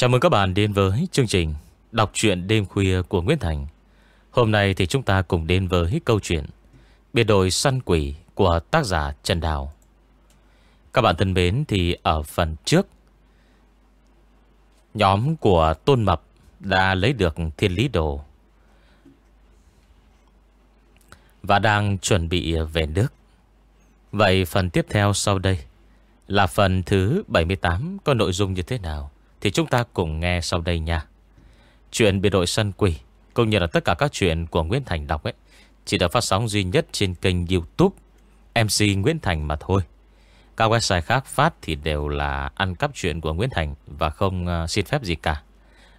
Chào mừng các bạn đến với chương trình Đọc truyện đêm khuya của Nguyễn Thành. Hôm nay thì chúng ta cùng đến với câu chuyện Biệt đội săn quỷ của tác giả Trần Đào. Các bạn thân mến, thì ở phần trước, Nhóm của Tôn Mập đã lấy được thiên lý đồ Và đang chuẩn bị về nước. Vậy phần tiếp theo sau đây Là phần thứ 78 Có nội dung như thế nào? Thì chúng ta cùng nghe sau đây nha. Chuyện biệt đội sân quỷ Cũng như là tất cả các chuyện của Nguyễn Thành đọc ấy Chỉ được phát sóng duy nhất trên kênh youtube MC Nguyễn Thành mà thôi. Các website khác phát thì đều là ăn cắp chuyện của Nguyễn Thành Và không uh, xin phép gì cả.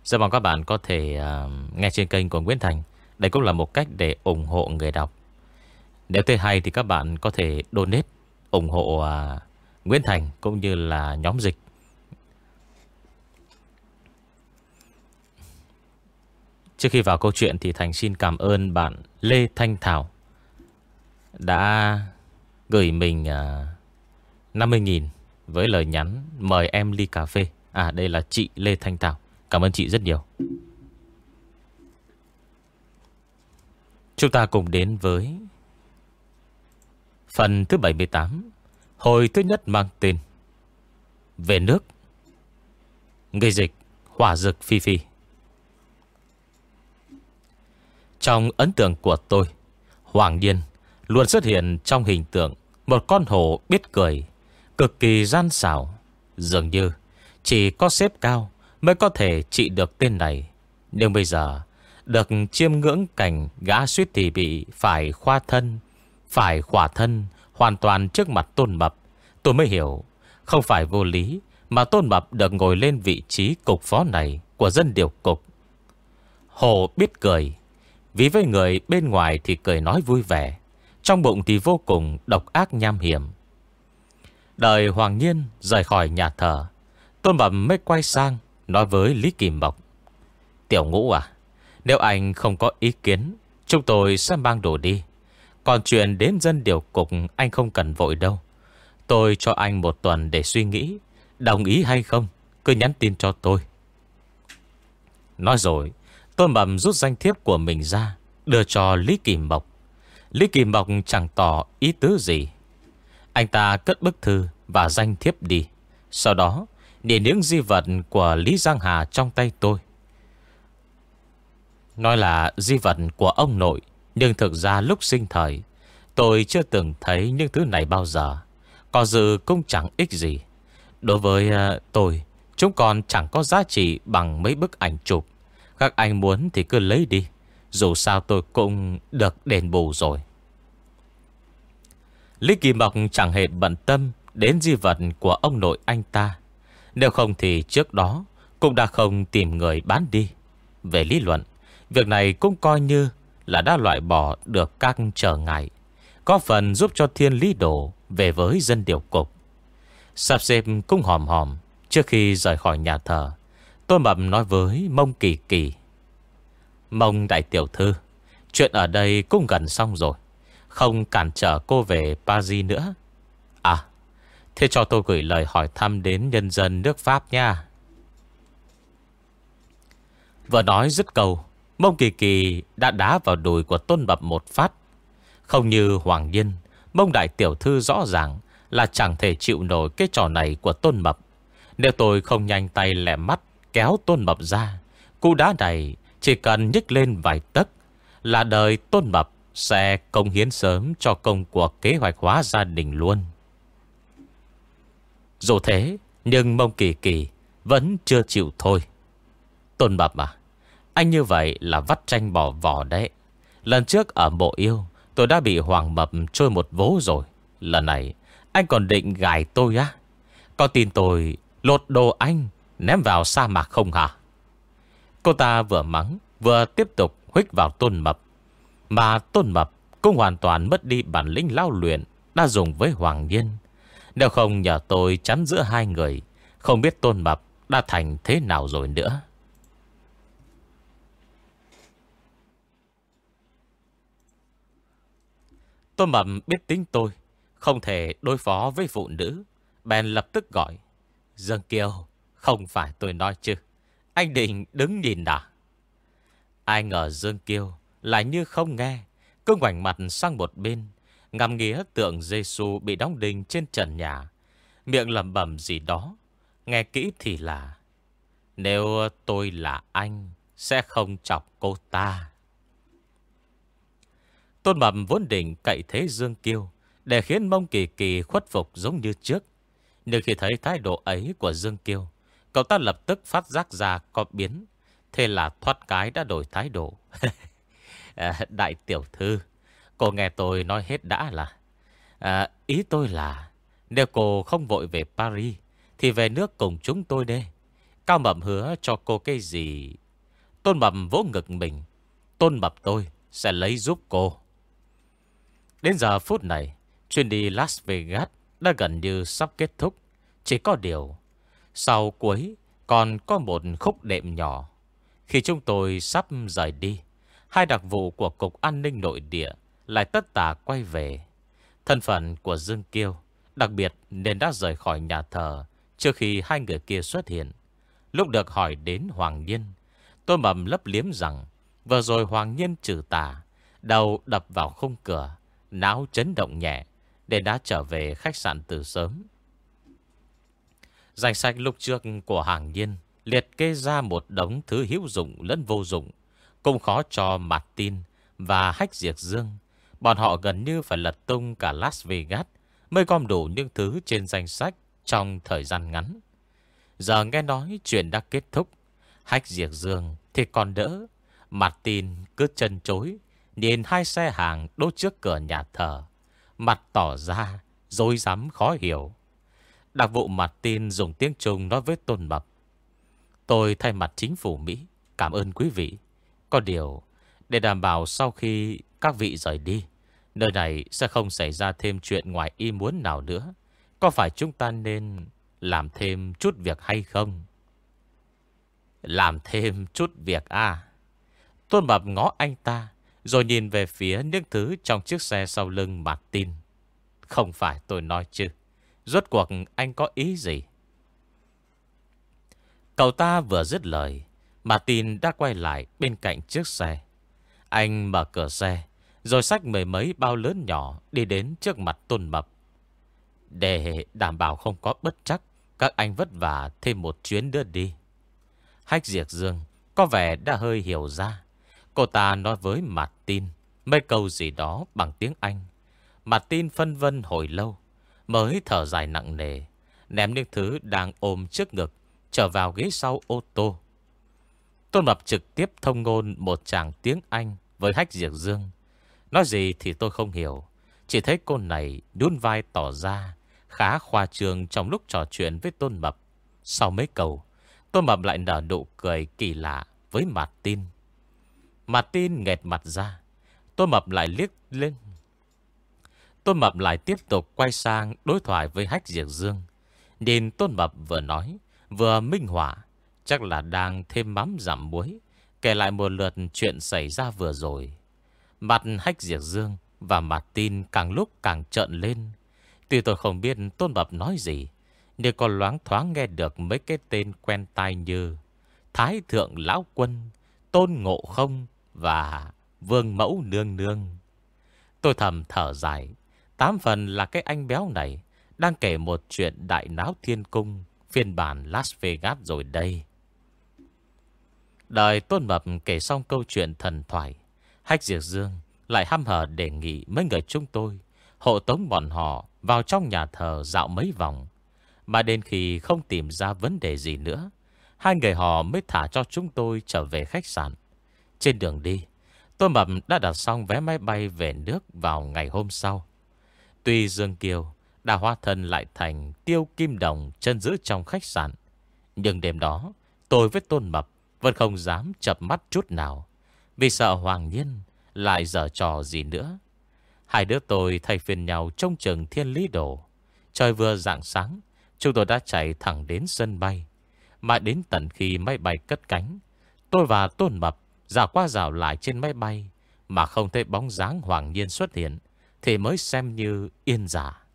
Rất mong các bạn có thể uh, nghe trên kênh của Nguyễn Thành. Đây cũng là một cách để ủng hộ người đọc. Nếu thấy hay thì các bạn có thể donate ủng hộ uh, Nguyễn Thành cũng như là nhóm dịch. Trước khi vào câu chuyện thì Thành xin cảm ơn bạn Lê Thanh Thảo đã gửi mình à, uh, 50.000 với lời nhắn mời em ly cà phê. À đây là chị Lê Thanh Thảo. Cảm ơn chị rất nhiều. Chúng ta cùng đến với phần thứ 78. Hồi thứ nhất mang tên Về nước Người dịch Hỏa dực Phi Phi Trong ấn tượng của tôi, Hoàng Nhiên Luôn xuất hiện trong hình tượng Một con hổ biết cười, Cực kỳ gian xảo. Dường như chỉ có xếp cao Mới có thể trị được tên này. Nhưng bây giờ Được chiêm ngưỡng cảnh gã suýt thì bị Phải khoa thân, Phải khỏa thân Hoàn toàn trước mặt tôn mập. Tôi mới hiểu Không phải vô lý Mà tôn mập được ngồi lên vị trí cục phó này Của dân điều cục. Hồ biết cười vì với người bên ngoài thì cười nói vui vẻ, Trong bụng thì vô cùng độc ác nham hiểm. Đời Hoàng Nhiên rời khỏi nhà thờ, Tôn Bẩm mới quay sang Nói với Lý Kỳ Mộc, Tiểu ngũ à Nếu anh không có ý kiến, Chúng tôi sẽ mang đồ đi. Còn chuyện đến dân điều cục Anh không cần vội đâu. Tôi cho anh một tuần để suy nghĩ, Đồng ý hay không, Cứ nhắn tin cho tôi. Nói rồi Tôi mầm rút danh thiếp của mình ra, Đưa cho Lý Kỳ Mộc. Lý Kỳ Mộc chẳng tỏ ý tứ gì. Anh ta cất bức thư Và danh thiếp đi. Sau đó Nhìn những di vật của Lý Giang Hà trong tay tôi. Nói là di vật của ông nội, Nhưng thực ra lúc sinh thời, Tôi chưa từng thấy những thứ này bao giờ. Có dự cũng chẳng ích gì. Đối với ờ, tôi, Chúng còn chẳng có giá trị bằng mấy bức ảnh chụp các anh muốn thì cứ lấy đi, Dù sao tôi cũng được đền bù rồi. Lý Kỳ Mộc chẳng hề bận tâm Đến di vật của ông nội anh ta. Nếu không thì trước đó Cũng đã không tìm người bán đi. Về lý luận, Việc này cũng coi như là đã loại bỏ được các trở ngại, Có phần giúp cho thiên lý đổ Về với dân điều cục. Sắp xếp cũng hòm hòm Trước khi rời khỏi nhà thờ. Tôn Mập nói với Mông Kỳ Kỳ. Mông đại tiểu thư, Chuyện ở đây cũng gần xong rồi. Không cản trở cô về Paris nữa. À Thế cho tôi gửi lời hỏi thăm đến nhân dân nước Pháp nha. Vừa nói dứt câu, Mông Kỳ Kỳ đã đá vào đùi của Tôn Mập một phát. Không như Hoàng Nhiên, Mông Đại Tiểu Thư rõ ràng Là chẳng thể chịu nổi cái trò này của Tôn Mập. Nếu tôi không nhanh tay lẻ mắt Kéo Tôn Mập ra. Cú đá này chỉ cần nhích lên vài tấc Là đời Tôn Mập Sẽ công hiến sớm cho công cuộc kế hoạch hóa gia đình luôn. Dù thế, Nhưng mông kỳ kỳ Vẫn chưa chịu thôi. Tôn Mập à Anh như vậy là vắt tranh bỏ vỏ đấy. Lần trước ở bộ yêu, Tôi đã bị Hoàng Mập trôi một vố rồi. Lần này, Anh còn định gài tôi á. Có tin tôi, lột đồ anh Ném vào sa mạc không hả Cô ta vừa mắng, Vừa tiếp tục huých vào tôn mập. Mà tôn mập cũng hoàn toàn mất đi bản lĩnh lao luyện Đã dùng với Hoàng Nhiên. Nếu không nhờ tôi chắn giữa hai người, Không biết tôn mập đã thành thế nào rồi nữa. Tôn mập biết tính tôi, Không thể đối phó với phụ nữ, Bèn lập tức gọi Dương Kiều không phải tôi nói chứ. Anh định đứng nhìn đã. Ai ngờ Dương Kiêu Lại như không nghe. Cứ ngoảnh mặt sang một bên. Ngắm nghĩa tượng giê bị đóng đinh trên trần nhà. Miệng lầm bẩm gì đó. Nghe kỹ thì là, Nếu tôi là anh, Sẽ không chọc cô ta. Tôn Mập vốn định cậy thế Dương Kiêu Để khiến mông kỳ kỳ khuất phục giống như trước. Nhưng khi thấy thái độ ấy của Dương Kiêu Cậu ta lập tức phát giác ra có biến. Thế là thoát cái đã đổi thái độ. À, Đại tiểu thư Cô nghe tôi nói hết đã là. À, Ý tôi là Nếu cô không vội về Paris Thì về nước cùng chúng tôi đi. Cao Mập hứa cho cô cái gì? Tôn Mập vỗ ngực mình. Tôn Mập tôi sẽ lấy giúp cô. Đến giờ phút này Chuyến đi Las Vegas Đã gần như sắp kết thúc. Chỉ có điều sau cuối, còn có một khúc đệm nhỏ. Khi chúng tôi sắp rời đi, Hai đặc vụ của Cục An ninh Nội địa Lại tất tả quay về. Thân phận của Dương Kiêu, Đặc biệt nên đã rời khỏi nhà thờ Trước khi hai người kia xuất hiện. Lúc được hỏi đến Hoàng Nhiên, Tôi mầm lấp liếm rằng Vừa rồi Hoàng Nhiên trừ tà, Đầu đập vào khung cửa, Não chấn động nhẹ Để đã trở về khách sạn từ sớm. Danh sách lúc trước của hàng nhiên Liệt kê ra một đống thứ hữu dụng lẫn vô dụng, Cũng khó cho mặt tin Và hách diệt dương. Bọn họ gần như phải lật tung cả Las Vegas Mới gom đủ những thứ trên danh sách Trong thời gian ngắn. Giờ nghe nói chuyện đã kết thúc, Hách diệt dương thì còn đỡ. Mặt tin cứ chân chối, Nhìn hai xe hàng đốt trước cửa nhà thờ, Mặt tỏ ra Dối rắm khó hiểu. Đặc vụ Martin dùng tiếng Trung nói với Tôn Mập Tôi thay mặt chính phủ Mỹ, Cảm ơn quý vị Có điều, Để đảm bảo sau khi các vị rời đi, Nơi này sẽ không xảy ra thêm chuyện ngoài ý muốn nào nữa, Có phải chúng ta nên Làm thêm chút việc hay không Làm thêm chút việc à Tôn Mập ngó anh ta, rồi nhìn về phía những thứ trong chiếc xe sau lưng Martin. Không phải tôi nói chứ. Rốt cuộc anh có ý gì? Cậu ta vừa dứt lời. Martin đã quay lại bên cạnh chiếc xe. Anh mở cửa xe. Rồi xách mười mấy bao lớn nhỏ đi đến trước mặt tôn mập. Để đảm bảo không có bất chắc, các anh vất vả thêm một chuyến nữa đi. Hách diệt dương có vẻ đã hơi hiểu ra. Cô ta nói với Martin mấy câu gì đó bằng tiếng Anh. Martin phân vân hồi lâu, mới thở dài nặng nề, ném những thứ đang ôm trước ngực, trở vào ghế sau ô tô. Tôn Mập trực tiếp thông ngôn một chàng tiếng Anh với Hách Diệp Dương. Nói gì thì tôi không hiểu, chỉ thấy cô này đun vai tỏ ra khá khoa trương trong lúc trò chuyện với Tôn Mập. Sau mấy câu, Tôn Mập lại nở nụ cười kỳ lạ với Martin. Martin nghẹt mặt ra. Tôn mập lại liếc lên. Tôn Mập lại tiếp tục quay sang đối thoại với Hách Diệt Dương. Nhìn Tôn Mập vừa nói, vừa minh họa, chắc là đang thêm mắm giảm muối, kể lại một lượt chuyện xảy ra vừa rồi. Mặt Hách Diệt Dương và mặt tin càng lúc càng trợn lên. Tuy tôi không biết Tôn Mập nói gì, nhưng còn loáng thoáng nghe được mấy cái tên quen tai như Thái Thượng Lão Quân, Tôn Ngộ Không và Vương Mẫu Nương Nương. Tôi thầm thở dài, tám phần là cái anh béo này đang kể một chuyện đại náo thiên cung phiên bản Las Vegas rồi đây. Đời Tôn Mập kể xong câu chuyện thần thoại, Hách diệt Dương lại hăm hở đề nghị mấy người chúng tôi hộ tống bọn họ vào trong nhà thờ dạo mấy vòng. Mà đến khi không tìm ra vấn đề gì nữa, hai người họ mới thả cho chúng tôi trở về khách sạn. Trên đường đi, Tôn Mập đã đặt xong vé máy bay về nước vào ngày hôm sau. Tuy Dương Kiều đã hóa thân lại thành tiêu kim đồng chân giữ trong khách sạn. Nhưng đêm đó, tôi với Tôn Mập vẫn không dám chập mắt chút nào. Vì sợ Hoàng Nhiên lại dở trò gì nữa. Hai đứa tôi thay phiên nhau trong chừng thiên lý đổ. Trời vừa rạng sáng, chúng tôi đã chạy thẳng đến sân bay. Mà đến tận khi máy bay cất cánh, tôi và Tôn Mập Dạo qua dạo lại trên máy bay Mà không thấy bóng dáng hoàng nhiên xuất hiện thì mới xem như yên giả.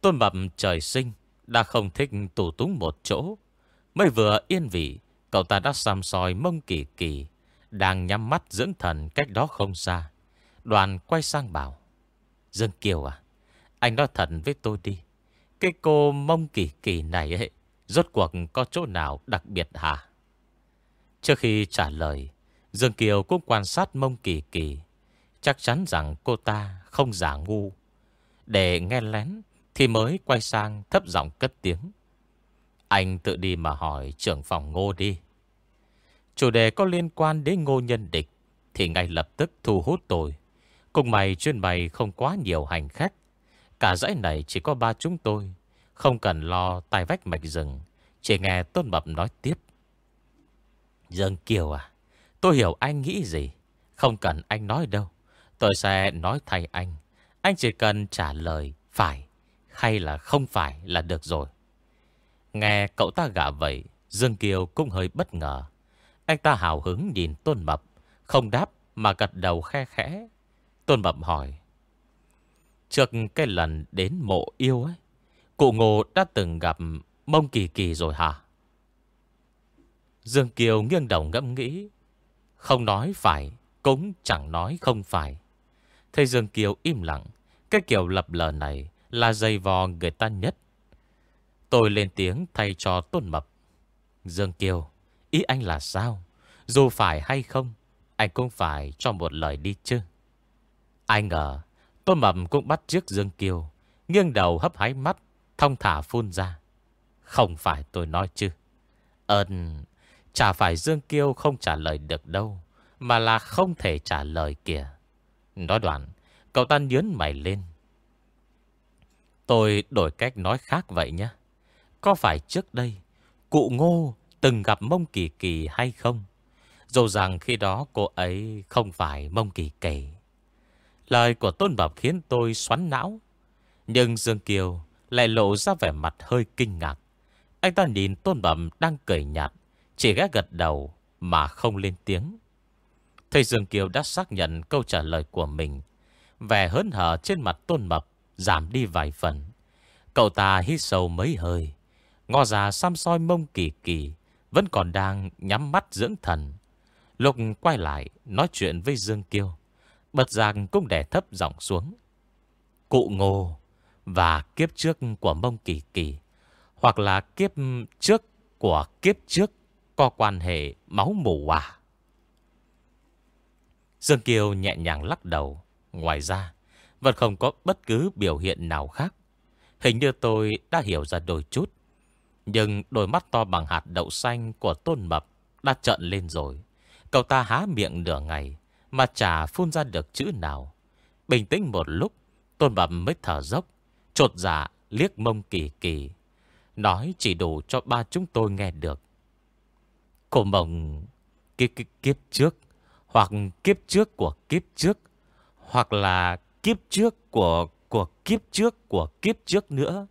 Tôn Mập trời sinh, Đã không thích tủ túng một chỗ. Mới vừa yên vị, Cậu ta đã xăm soi mông kỳ kỳ, Đang nhắm mắt dưỡng thần cách đó không xa. Đoàn quay sang bảo, Dương Kiều à Anh nói thật với tôi đi. Cái cô mông kỳ kỳ này ấy, Rốt cuộc có chỗ nào đặc biệt hả? Trước khi trả lời, Dương Kiều cũng quan sát mông kỳ kỳ Chắc chắn rằng cô ta không giả ngu. Để nghe lén Thì mới quay sang thấp giọng cất tiếng. Anh tự đi mà hỏi trưởng phòng ngô đi. Chủ đề có liên quan đến ngô nhân địch Thì ngay lập tức thu hút tôi. Cùng mày chuyên bày không quá nhiều hành khách. Cả dãy này chỉ có ba chúng tôi. Không cần lo tai vách mạch rừng, Chỉ nghe Tôn Mập nói tiếp. Dương Kiều à Tôi hiểu anh nghĩ gì. Không cần anh nói đâu. Tôi sẽ nói thay anh. Anh chỉ cần trả lời phải Hay là không phải là được rồi. Nghe cậu ta gạ vậy, Dương Kiều cũng hơi bất ngờ. Anh ta hào hứng nhìn Tôn Mập, Không đáp mà gật đầu khe khẽ. Tôn Mập hỏi, Trước cái lần đến mộ yêu ấy, Cụ Ngô đã từng gặp Mông Kỳ Kỳ rồi hả? Dương Kiều nghiêng đầu ngẫm nghĩ, Không nói phải, Cũng chẳng nói không phải. Thầy Dương Kiều im lặng. Cái kiểu lập lờ này Là dây vò người ta nhất. Tôi lên tiếng thay cho Tôn Mập. Dương Kiều, Ý anh là sao? Dù phải hay không, Anh cũng phải cho một lời đi chứ. Ai ngờ, Tôn Mập cũng bắt trước Dương Kiều, Nghiêng đầu hấp hái mắt Thông thả phun ra. Không phải tôi nói chứ. Ơn Chả phải Dương Kiêu không trả lời được đâu, Mà là không thể trả lời kìa. Nói đoạn, Cậu ta nhớn mày lên. Tôi đổi cách nói khác vậy nhé. Có phải trước đây, Cụ Ngô từng gặp Mông Kỳ Kỳ hay không? Dù rằng khi đó cô ấy không phải Mông Kỳ Kỳ. Lời của Tôn Bập khiến tôi xoắn não. Nhưng Dương Kiều lại lộ ra vẻ mặt hơi kinh ngạc. Anh ta nhìn Tôn Bẩm đang cười nhạt, Chỉ ghé gật đầu mà không lên tiếng. Thầy Dương Kiều đã xác nhận câu trả lời của mình. Vẻ hớn hở trên mặt Tôn Mập Giảm đi vài phần. Cậu ta hít sâu mấy hơi. Ngò già xăm soi mông kỳ kỳ, Vẫn còn đang nhắm mắt dưỡng thần. Lục quay lại, Nói chuyện với Dương Kiêu Bật giang cũng đè thấp giọng xuống. Cụ ngô Và kiếp trước của mông kỳ kỳ, Hoặc là kiếp trước của kiếp trước Có quan hệ máu mù à? Dương Kiều nhẹ nhàng lắc đầu. Ngoài ra Vẫn không có bất cứ biểu hiện nào khác. Hình như tôi đã hiểu ra đôi chút. Nhưng đôi mắt to bằng hạt đậu xanh Của tôn mập Đã trợn lên rồi. Cậu ta há miệng nửa ngày Mà chả phun ra được chữ nào. Bình tĩnh một lúc Tôn mập mới thở dốc Trột dạ liếc mông kỳ kỳ. Nói chỉ đủ cho ba chúng tôi nghe được. Cổ mộng kiếp, kiếp, kiếp trước. Hoặc kiếp trước của kiếp trước, Hoặc là kiếp trước của của kiếp trước của kiếp trước nữa,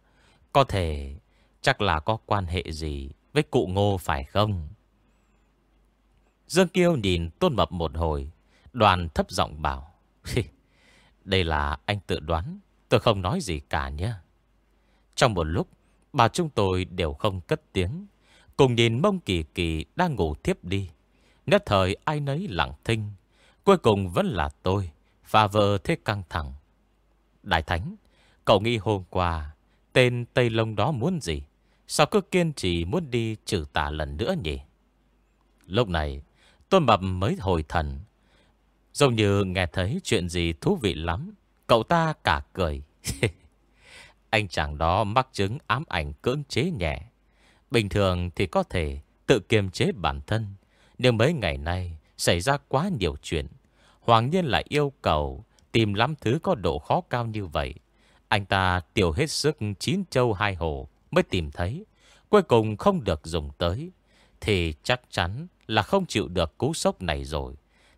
Có thể chắc là có quan hệ gì với cụ ngô phải không? Dương Kiêu nhìn Tôn Mập một hồi, Đoàn thấp giọng bảo Đây là anh tự đoán, Tôi không nói gì cả nhé Trong một lúc, Bà chúng tôi đều không cất tiếng, Cùng nhìn mông kỳ kỳ đang ngủ thiếp đi Nhất thời ai nấy lặng thinh. Cuối cùng vẫn là tôi Và vợ thế căng thẳng. Đại Thánh, Cậu nghĩ hôm qua, Tên Tây Lông đó muốn gì? Sao cứ kiên trì muốn đi trừ tà lần nữa nhỉ? Lúc này Tôn Mập mới hồi thần. Giống như nghe thấy chuyện gì thú vị lắm, Cậu ta cả cười. Anh chàng đó mắc chứng ám ảnh cưỡng chế nhẹ. Bình thường thì có thể tự kiềm chế bản thân nhưng mấy ngày nay xảy ra quá nhiều chuyện. Hoàng nhiên lại yêu cầu tìm lắm thứ có độ khó cao như vậy. Anh ta tiểu hết sức chín châu hai hồ mới tìm thấy. Cuối cùng không được dùng tới. Thì chắc chắn là không chịu được cú sốc này rồi.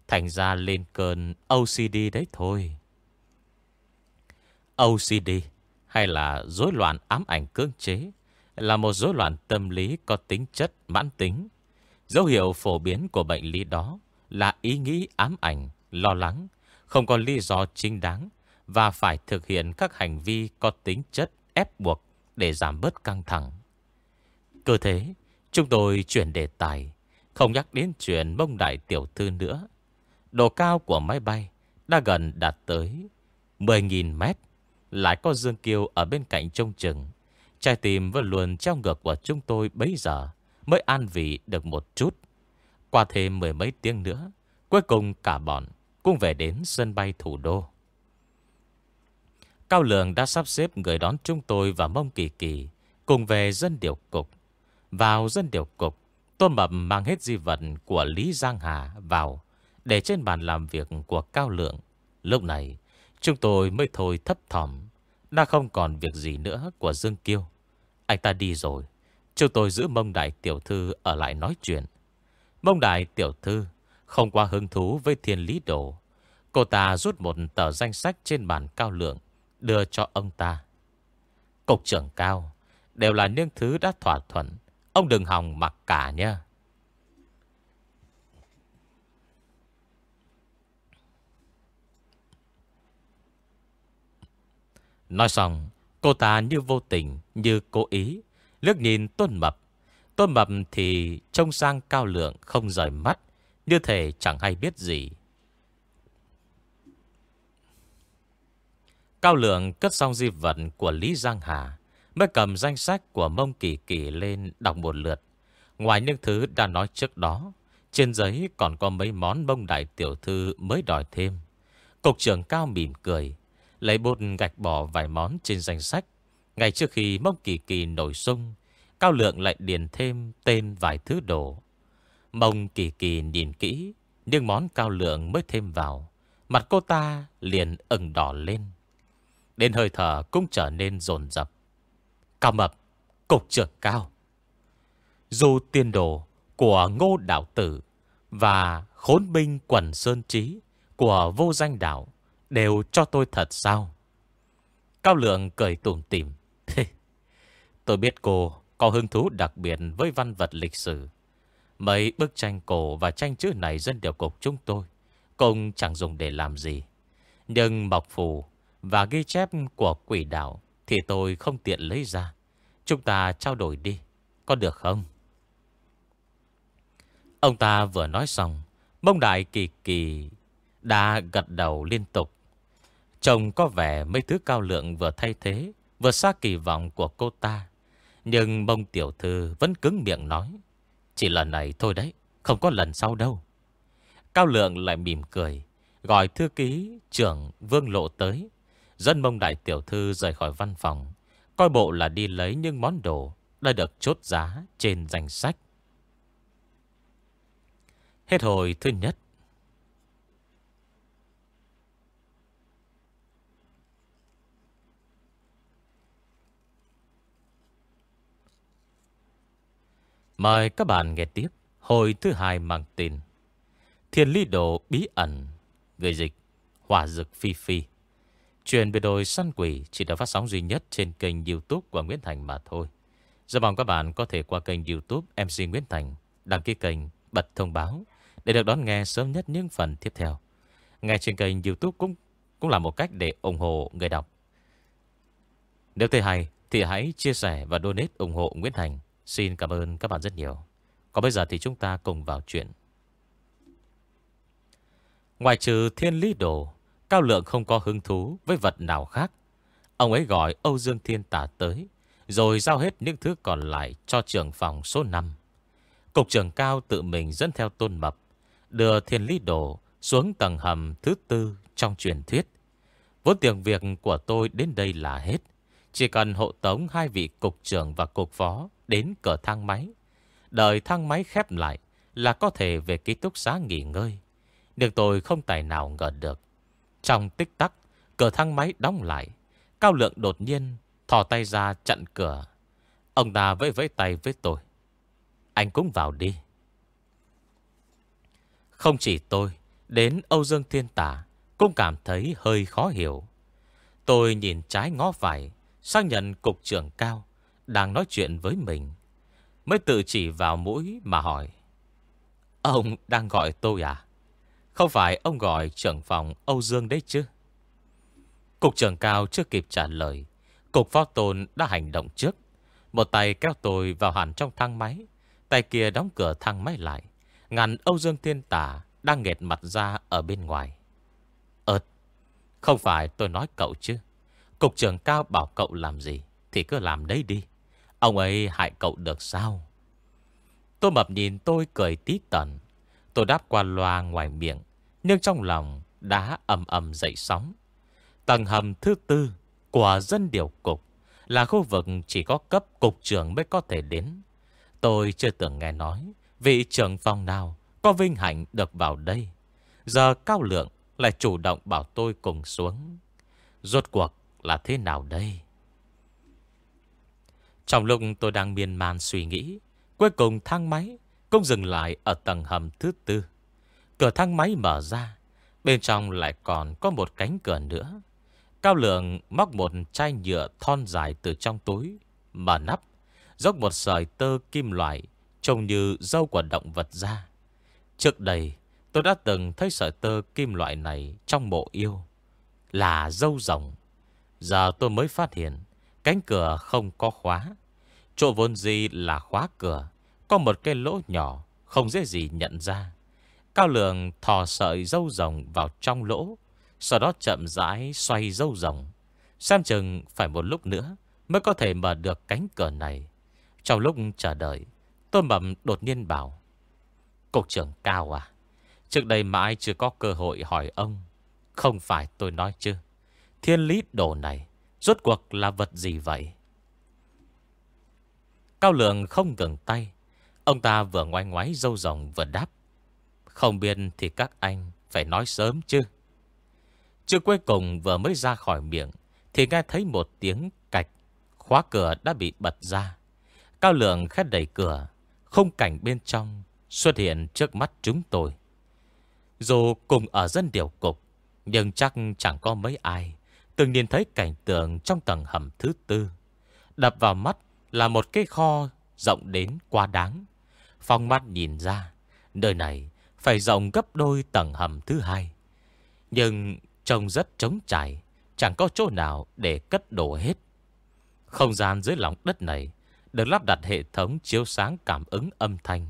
Thành ra lên cơn OCD đấy thôi. OCD hay là rối loạn ám ảnh cưỡng chế là một rối loạn tâm lý có tính chất mãn tính. Dấu hiệu phổ biến của bệnh lý đó là ý nghĩ ám ảnh, lo lắng, không có lý do chính đáng và phải thực hiện các hành vi có tính chất ép buộc để giảm bớt căng thẳng. Cơ thế Chúng tôi chuyển đề tài Không nhắc đến chuyện mông đại tiểu thư nữa Độ cao của máy bay Đã gần đạt tới 10.000 mét Lại có Dương Kiêu ở bên cạnh trông chừng Trái tim vẫn luôn treo ngược của chúng tôi bấy giờ Mới an vị được một chút Qua thêm mười mấy tiếng nữa Cuối cùng cả bọn Cũng về đến sân bay thủ đô Cao Lượng đã sắp xếp người đón chúng tôi và Mông Kỳ Kỳ cùng về dân điều cục. Vào dân điều cục, Tôn Mập mang hết di vật của Lý Giang Hà vào để trên bàn làm việc của Cao Lượng. Lúc này, chúng tôi mới thôi thấp thỏm. Đã không còn việc gì nữa của Dương Kiêu. Anh ta đi rồi. Chúng tôi giữ mông đại tiểu thư ở lại nói chuyện. Mông đại tiểu thư không qua hứng thú với thiên lý đồ. Cô ta rút một tờ danh sách trên bàn cao lượng đưa cho ông ta. Cục trưởng cao đều là những thứ đã thỏa thuận. Ông đừng hòng mặc cả nha. Nói xong, cô ta như vô tình, như cố ý, lước nhìn Tôn Mập. Tôn Mập thì trông sang cao lượng không rời mắt, như thể chẳng hay biết gì. Cao lượng cất xong di vật của Lý Giang Hà, mới cầm danh sách của Mông Kỳ Kỳ lên đọc một lượt. Ngoài những thứ đã nói trước đó, trên giấy còn có mấy món mông đại tiểu thư mới đòi thêm. Cục trưởng Cao mỉm cười, lấy bột gạch bỏ vài món trên danh sách. Ngay trước khi Mông Kỳ Kỳ nổi sung, Cao Lượng lại điền thêm tên vài thứ đồ. Mông Kỳ Kỳ nhìn kỹ, nhưng món Cao Lượng mới thêm vào. Mặt cô ta liền ửng đỏ lên. Đến hơi thở cũng trở nên dồn dập Cao mập Cục trưởng cao Dù tiên đồ của ngô đạo tử Và khốn binh quần sơn trí Của vô danh đạo Đều cho tôi thật sao Cao lượng cười tủm tỉm Tôi biết cô có hứng thú đặc biệt với văn vật lịch sử. Mấy bức tranh cổ và tranh chữ này dân điều cục chúng tôi cũng chẳng dùng để làm gì. Nhưng mọc phù và ghi chép của quỷ đạo thì tôi không tiện lấy ra. Chúng ta trao đổi đi, có được không? Ông ta vừa nói xong, bông đại kỳ kỳ đã gật đầu liên tục. Chồng có vẻ mấy thứ cao lượng vừa thay thế, vừa xa kỳ vọng của cô ta. Nhưng bông tiểu thư vẫn cứng miệng nói. Chỉ lần này thôi đấy, không có lần sau đâu. Cao lượng lại mỉm cười, gọi thư ký trưởng Vương Lộ tới. Dân mông đại tiểu thư rời khỏi văn phòng Coi bộ là đi lấy những món đồ Đã được chốt giá trên danh sách Hết hồi thứ nhất Mời các bạn nghe tiếp Hồi thứ hai mang tin Thiên lý đồ bí ẩn Người dịch Hỏa dực phi phi Chuyện về đồi săn quỷ chỉ được phát sóng duy nhất trên kênh youtube của Nguyễn Thành mà thôi. Giờ mong các bạn có thể qua kênh youtube MC Nguyễn Thành, đăng ký kênh, bật thông báo để được đón nghe sớm nhất những phần tiếp theo. Nghe trên kênh youtube cũng cũng là một cách để ủng hộ người đọc. Nếu thấy hay thì hãy chia sẻ và donate ủng hộ Nguyễn Thành. Xin cảm ơn các bạn rất nhiều. Còn bây giờ thì chúng ta cùng vào chuyện. Ngoài trừ thiên lý đồ Cao Lượng không có hứng thú với vật nào khác. Ông ấy gọi Âu Dương Thiên Tả tới, rồi giao hết những thứ còn lại cho trưởng phòng số 5. Cục trưởng Cao tự mình dẫn theo tôn mập, đưa thiên lý đồ xuống tầng hầm thứ tư trong truyền thuyết. Vốn tiền việc của tôi đến đây là hết. Chỉ cần hộ tống hai vị cục trưởng và cục phó đến cửa thang máy. Đợi thang máy khép lại là có thể về ký túc xá nghỉ ngơi. Nhưng tôi không tài nào ngờ được. Trong tích tắc, cửa thang máy đóng lại. Cao lượng đột nhiên thò tay ra chặn cửa. Ông ta vẫy vẫy tay với tôi. Anh cũng vào đi. Không chỉ tôi, đến Âu Dương Thiên Tả cũng cảm thấy hơi khó hiểu. Tôi nhìn trái ngó phải, xác nhận cục trưởng cao đang nói chuyện với mình. Mới tự chỉ vào mũi mà hỏi. Ông đang gọi tôi à? Không phải ông gọi trưởng phòng Âu Dương đấy chứ Cục trưởng cao chưa kịp trả lời, Cục phó tôn đã hành động trước Một tay kéo tôi vào hẳn trong thang máy, Tay kia đóng cửa thang máy lại, Ngàn Âu Dương Thiên Tả Đang nghẹt mặt ra ở bên ngoài Ơt Không phải tôi nói cậu chứ Cục trưởng cao bảo cậu làm gì Thì cứ làm đấy đi. Ông ấy hại cậu được sao? Tôi mập nhìn tôi cười tí tẩn Tôi đáp qua loa ngoài miệng, Nhưng trong lòng đã ầm ầm dậy sóng. Tầng hầm thứ tư Của dân điều cục Là khu vực chỉ có cấp cục trưởng mới có thể đến. Tôi chưa từng nghe nói Vị trưởng phòng nào Có vinh hạnh được vào đây. Giờ cao lượng lại chủ động bảo tôi cùng xuống. Rốt cuộc là thế nào đây? Trong lúc tôi đang miên man suy nghĩ, Cuối cùng thang máy Cũng dừng lại ở tầng hầm thứ tư. Cửa thang máy mở ra, Bên trong lại còn có một cánh cửa nữa. Cao lượng móc một chai nhựa thon dài từ trong túi, Mở nắp Dốc một sợi tơ kim loại Trông như dâu của động vật ra. Trước đây, Tôi đã từng thấy sợi tơ kim loại này Trong mộ yêu, Là dâu rồng. Giờ tôi mới phát hiện, Cánh cửa không có khóa. Chỗ vốn gì là khóa cửa, Có một cái lỗ nhỏ, Không dễ gì nhận ra. Cao lượng thò sợi dâu rồng vào trong lỗ, Sau đó chậm rãi xoay dâu rồng. Xem chừng phải một lúc nữa Mới có thể mở được cánh cửa này. Trong lúc chờ đợi, Tôi mầm đột nhiên bảo, Cục trưởng cao à Trước đây mãi chưa có cơ hội hỏi ông, Không phải tôi nói chứ. Thiên lý đồ này, Rốt cuộc là vật gì vậy? Cao lượng không ngừng tay. Ông ta vừa ngoái ngoái dâu rồng vừa đáp. Không biết thì các anh Phải nói sớm chứ. Chưa cuối cùng vừa mới ra khỏi miệng, Thì nghe thấy một tiếng cạch, Khóa cửa đã bị bật ra. Cao lượng khét đẩy cửa Không cảnh bên trong Xuất hiện trước mắt chúng tôi. Dù cùng ở dân điều cục, Nhưng chắc chẳng có mấy ai. Từng nhìn thấy cảnh tượng trong tầng hầm thứ tư. Đập vào mắt là một cái kho rộng đến quá đáng. Phong mắt nhìn ra, Nơi này phải rộng gấp đôi tầng hầm thứ hai. Nhưng trông rất trống trải, Chẳng có chỗ nào để cất đồ hết. Không gian dưới lòng đất này Được lắp đặt hệ thống chiếu sáng cảm ứng âm thanh.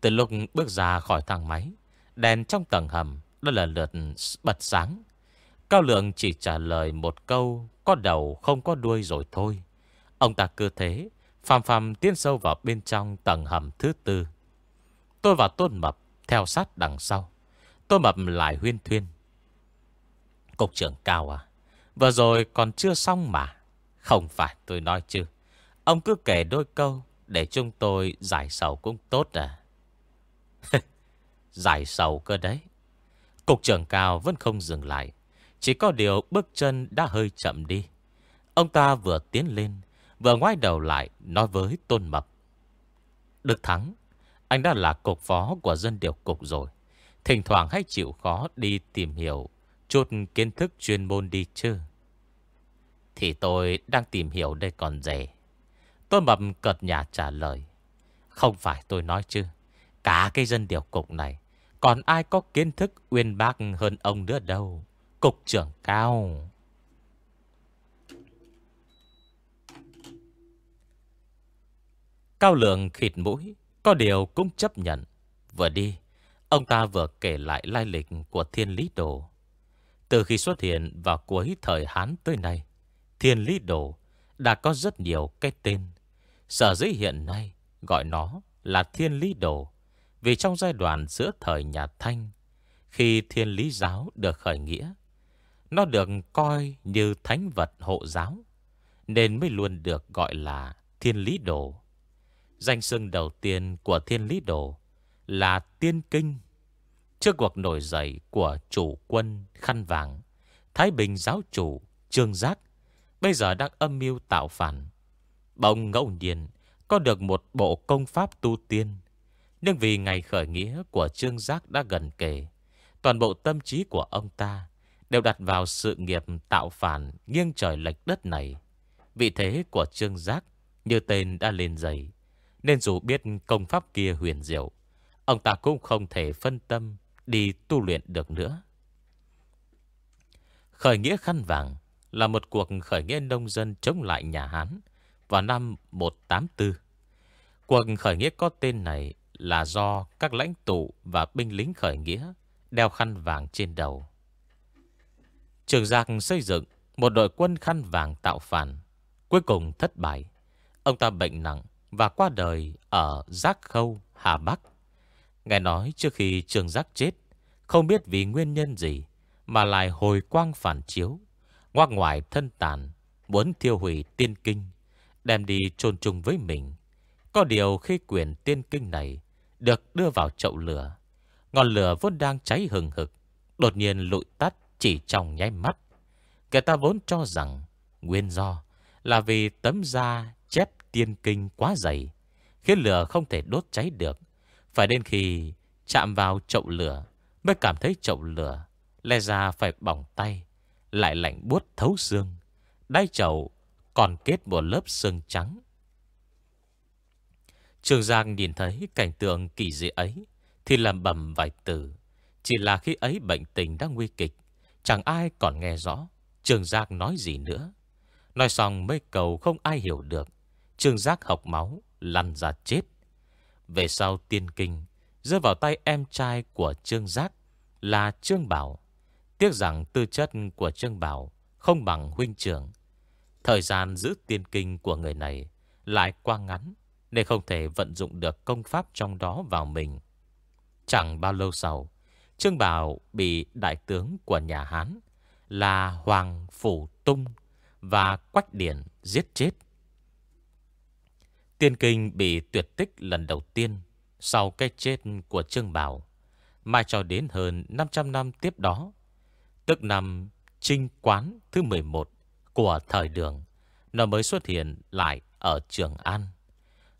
Từ lúc bước ra khỏi thang máy, Đèn trong tầng hầm Đã lần lượt bật sáng. Cao Lượng chỉ trả lời một câu, Có đầu không có đuôi rồi thôi. Ông ta cứ thế, Phàm phàm tiến sâu vào bên trong tầng hầm thứ tư. Tôi và Tôn Mập Theo sát đằng sau. Tôn Mập lại huyên thuyên, Cục trưởng cao à Vừa rồi còn chưa xong mà. Không phải, tôi nói chứ. Ông cứ kể đôi câu Để chúng tôi giải sầu cũng tốt à. Giải sầu cơ đấy. Cục trưởng cao vẫn không dừng lại. Chỉ có điều bước chân đã hơi chậm đi. Ông ta vừa tiến lên, Vừa ngoái đầu lại, nói với Tôn Mập. Đức Thắng, Anh đã là cục phó của dân điều cục rồi. Thỉnh thoảng hãy chịu khó đi tìm hiểu Chút kiến thức chuyên môn đi chứ. Thì tôi đang tìm hiểu đây còn dễ Tôn Mập cợt nhà trả lời. Không phải tôi nói chứ. Cả cái dân điều cục này, Còn ai có kiến thức uyên bác hơn ông nữa đâu. Cục trưởng cao. Cao lượng khịt mũi, Có điều cũng chấp nhận. Vừa đi, Ông ta vừa kể lại lai lịch của thiên lý đồ. Từ khi xuất hiện vào cuối thời Hán tới nay, Thiên lý đồ đã có rất nhiều cái tên. Sở dĩ hiện nay gọi nó là thiên lý đồ, Vì trong giai đoạn giữa thời nhà Thanh, Khi thiên lý giáo được khởi nghĩa nó được coi như thánh vật hộ giáo Nên mới luôn được gọi là thiên lý đồ Danh xưng đầu tiên của thiên lý đồ là tiên kinh. Trước cuộc nổi dậy của chủ quân khăn vàng, Thái Bình giáo chủ Trương Giác bây giờ đang âm mưu tạo phản. Bỗng ngẫu nhiên có được một bộ công pháp tu tiên. Nhưng vì ngày khởi nghĩa của Trương Giác đã gần kề, toàn bộ tâm trí của ông ta đều đặt vào sự nghiệp tạo phản nghiêng trời lệch đất này. Vị thế của Trương Giác như tên đã lên dày nên dù biết công pháp kia huyền diệu, Ông ta cũng không thể phân tâm Đi tu luyện được nữa Khởi nghĩa khăn vàng Là một cuộc khởi nghĩa nông dân Chống lại nhà Hán Vào năm 184 Cuộc khởi nghĩa có tên này là do các lãnh tụ và binh lính khởi nghĩa đeo khăn vàng trên đầu. Trường Giạc xây dựng một đội quân khăn vàng tạo phản, cuối cùng thất bại. Ông ta bệnh nặng và qua đời ở Giác Khâu, Hà Bắc. Nghe nói trước khi Trường Giác chết, không biết vì nguyên nhân gì mà lại hồi quang phản chiếu, ngoác ngoài thân tàn, muốn thiêu hủy tiên kinh, đem đi chôn chung với mình. Có điều khi quyển tiên kinh này được đưa vào chậu lửa, ngọn lửa vốn đang cháy hừng hực, đột nhiên lụi tắt chỉ trong nháy mắt. Người ta vốn cho rằng nguyên do là vì tấm da chép tiên kinh quá dày, khiến lửa không thể đốt cháy được. Phải đến khi chạm vào chậu lửa mới cảm thấy chậu lửa, lẽ ra phải bỏng tay, lại lạnh buốt thấu xương. Đáy chậu còn kết một lớp xương trắng. Trường Giang nhìn thấy cảnh tượng kỳ dị ấy thì làm bầm vài từ. Chỉ là khi ấy bệnh tình đang nguy kịch, chẳng ai còn nghe rõ Trường Giác nói gì nữa. Nói xong mấy cầu không ai hiểu được. Trường Giác học máu, lăn ra chết. Về sau tiên kinh, rơi vào tay em trai của Trương Giác là Trương Bảo. Tiếc rằng tư chất của Trương Bảo không bằng huynh trưởng. Thời gian giữ tiên kinh của người này lại qua ngắn, nên không thể vận dụng được công pháp trong đó vào mình. Chẳng bao lâu sau, Trương Bảo bị đại tướng của nhà Hán là Hoàng Phủ Tung và Quách Điển giết chết. Tiên Kinh bị tuyệt tích lần đầu tiên sau cái chết của Trương Bảo, mai cho đến hơn 500 năm tiếp đó, tức năm Trinh Quán thứ 11 của thời đường, nó mới xuất hiện lại ở Trường An.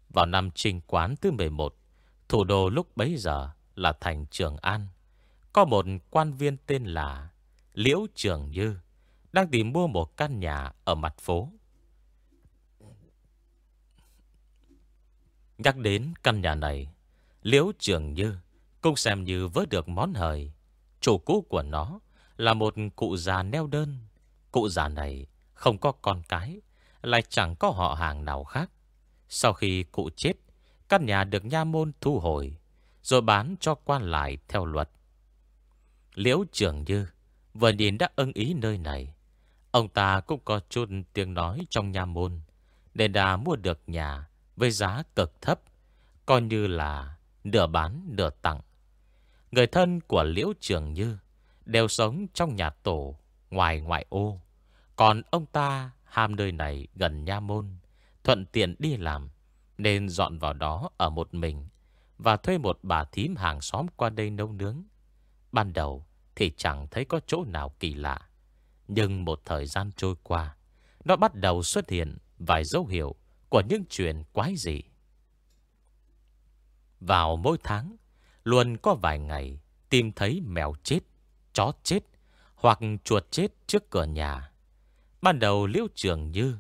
Vào năm Trinh Quán thứ 11, thủ đô lúc bấy giờ là thành Trường An. Có một quan viên tên là Liễu Trường Như đang tìm mua một căn nhà ở mặt phố. Nhắc đến căn nhà này, Liễu Trường Như cũng xem như vớt được món hời. Chủ cũ của nó là một cụ già neo đơn. Cụ già này không có con cái, lại chẳng có họ hàng nào khác. Sau khi cụ chết, căn nhà được nha môn thu hồi, rồi bán cho quan lại theo luật. Liễu Trường Như vừa nhìn đã ưng ý nơi này. Ông ta cũng có chút tiếng nói trong nhà môn, nên đã mua được nhà với giá cực thấp, coi như là nửa bán nửa tặng. Người thân của Liễu Trường Như đều sống trong nhà tổ ngoài ngoại ô. Còn ông ta ham nơi này gần nha môn, thuận tiện đi làm, nên dọn vào đó ở một mình và thuê một bà thím hàng xóm qua đây nấu nướng. Ban đầu, thì chẳng thấy có chỗ nào kỳ lạ. Nhưng một thời gian trôi qua, nó bắt đầu xuất hiện vài dấu hiệu của những chuyện quái dị. Vào mỗi tháng, luôn có vài ngày tìm thấy mèo chết, chó chết hoặc chuột chết trước cửa nhà. Ban đầu liễu trường như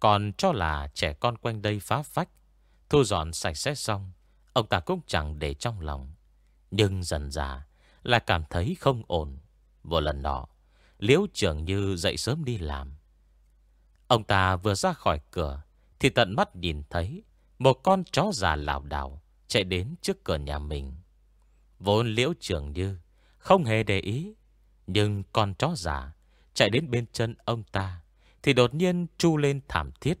còn cho là trẻ con quanh đây phá phách, thu dọn sạch sẽ xong, ông ta cũng chẳng để trong lòng. Nhưng dần dà, là cảm thấy không ổn. Một lần nọ, Liễu trưởng như dậy sớm đi làm. Ông ta vừa ra khỏi cửa, thì tận mắt nhìn thấy một con chó già lảo đảo chạy đến trước cửa nhà mình. Vốn Liễu trưởng như không hề để ý, nhưng con chó già chạy đến bên chân ông ta, thì đột nhiên chu lên thảm thiết,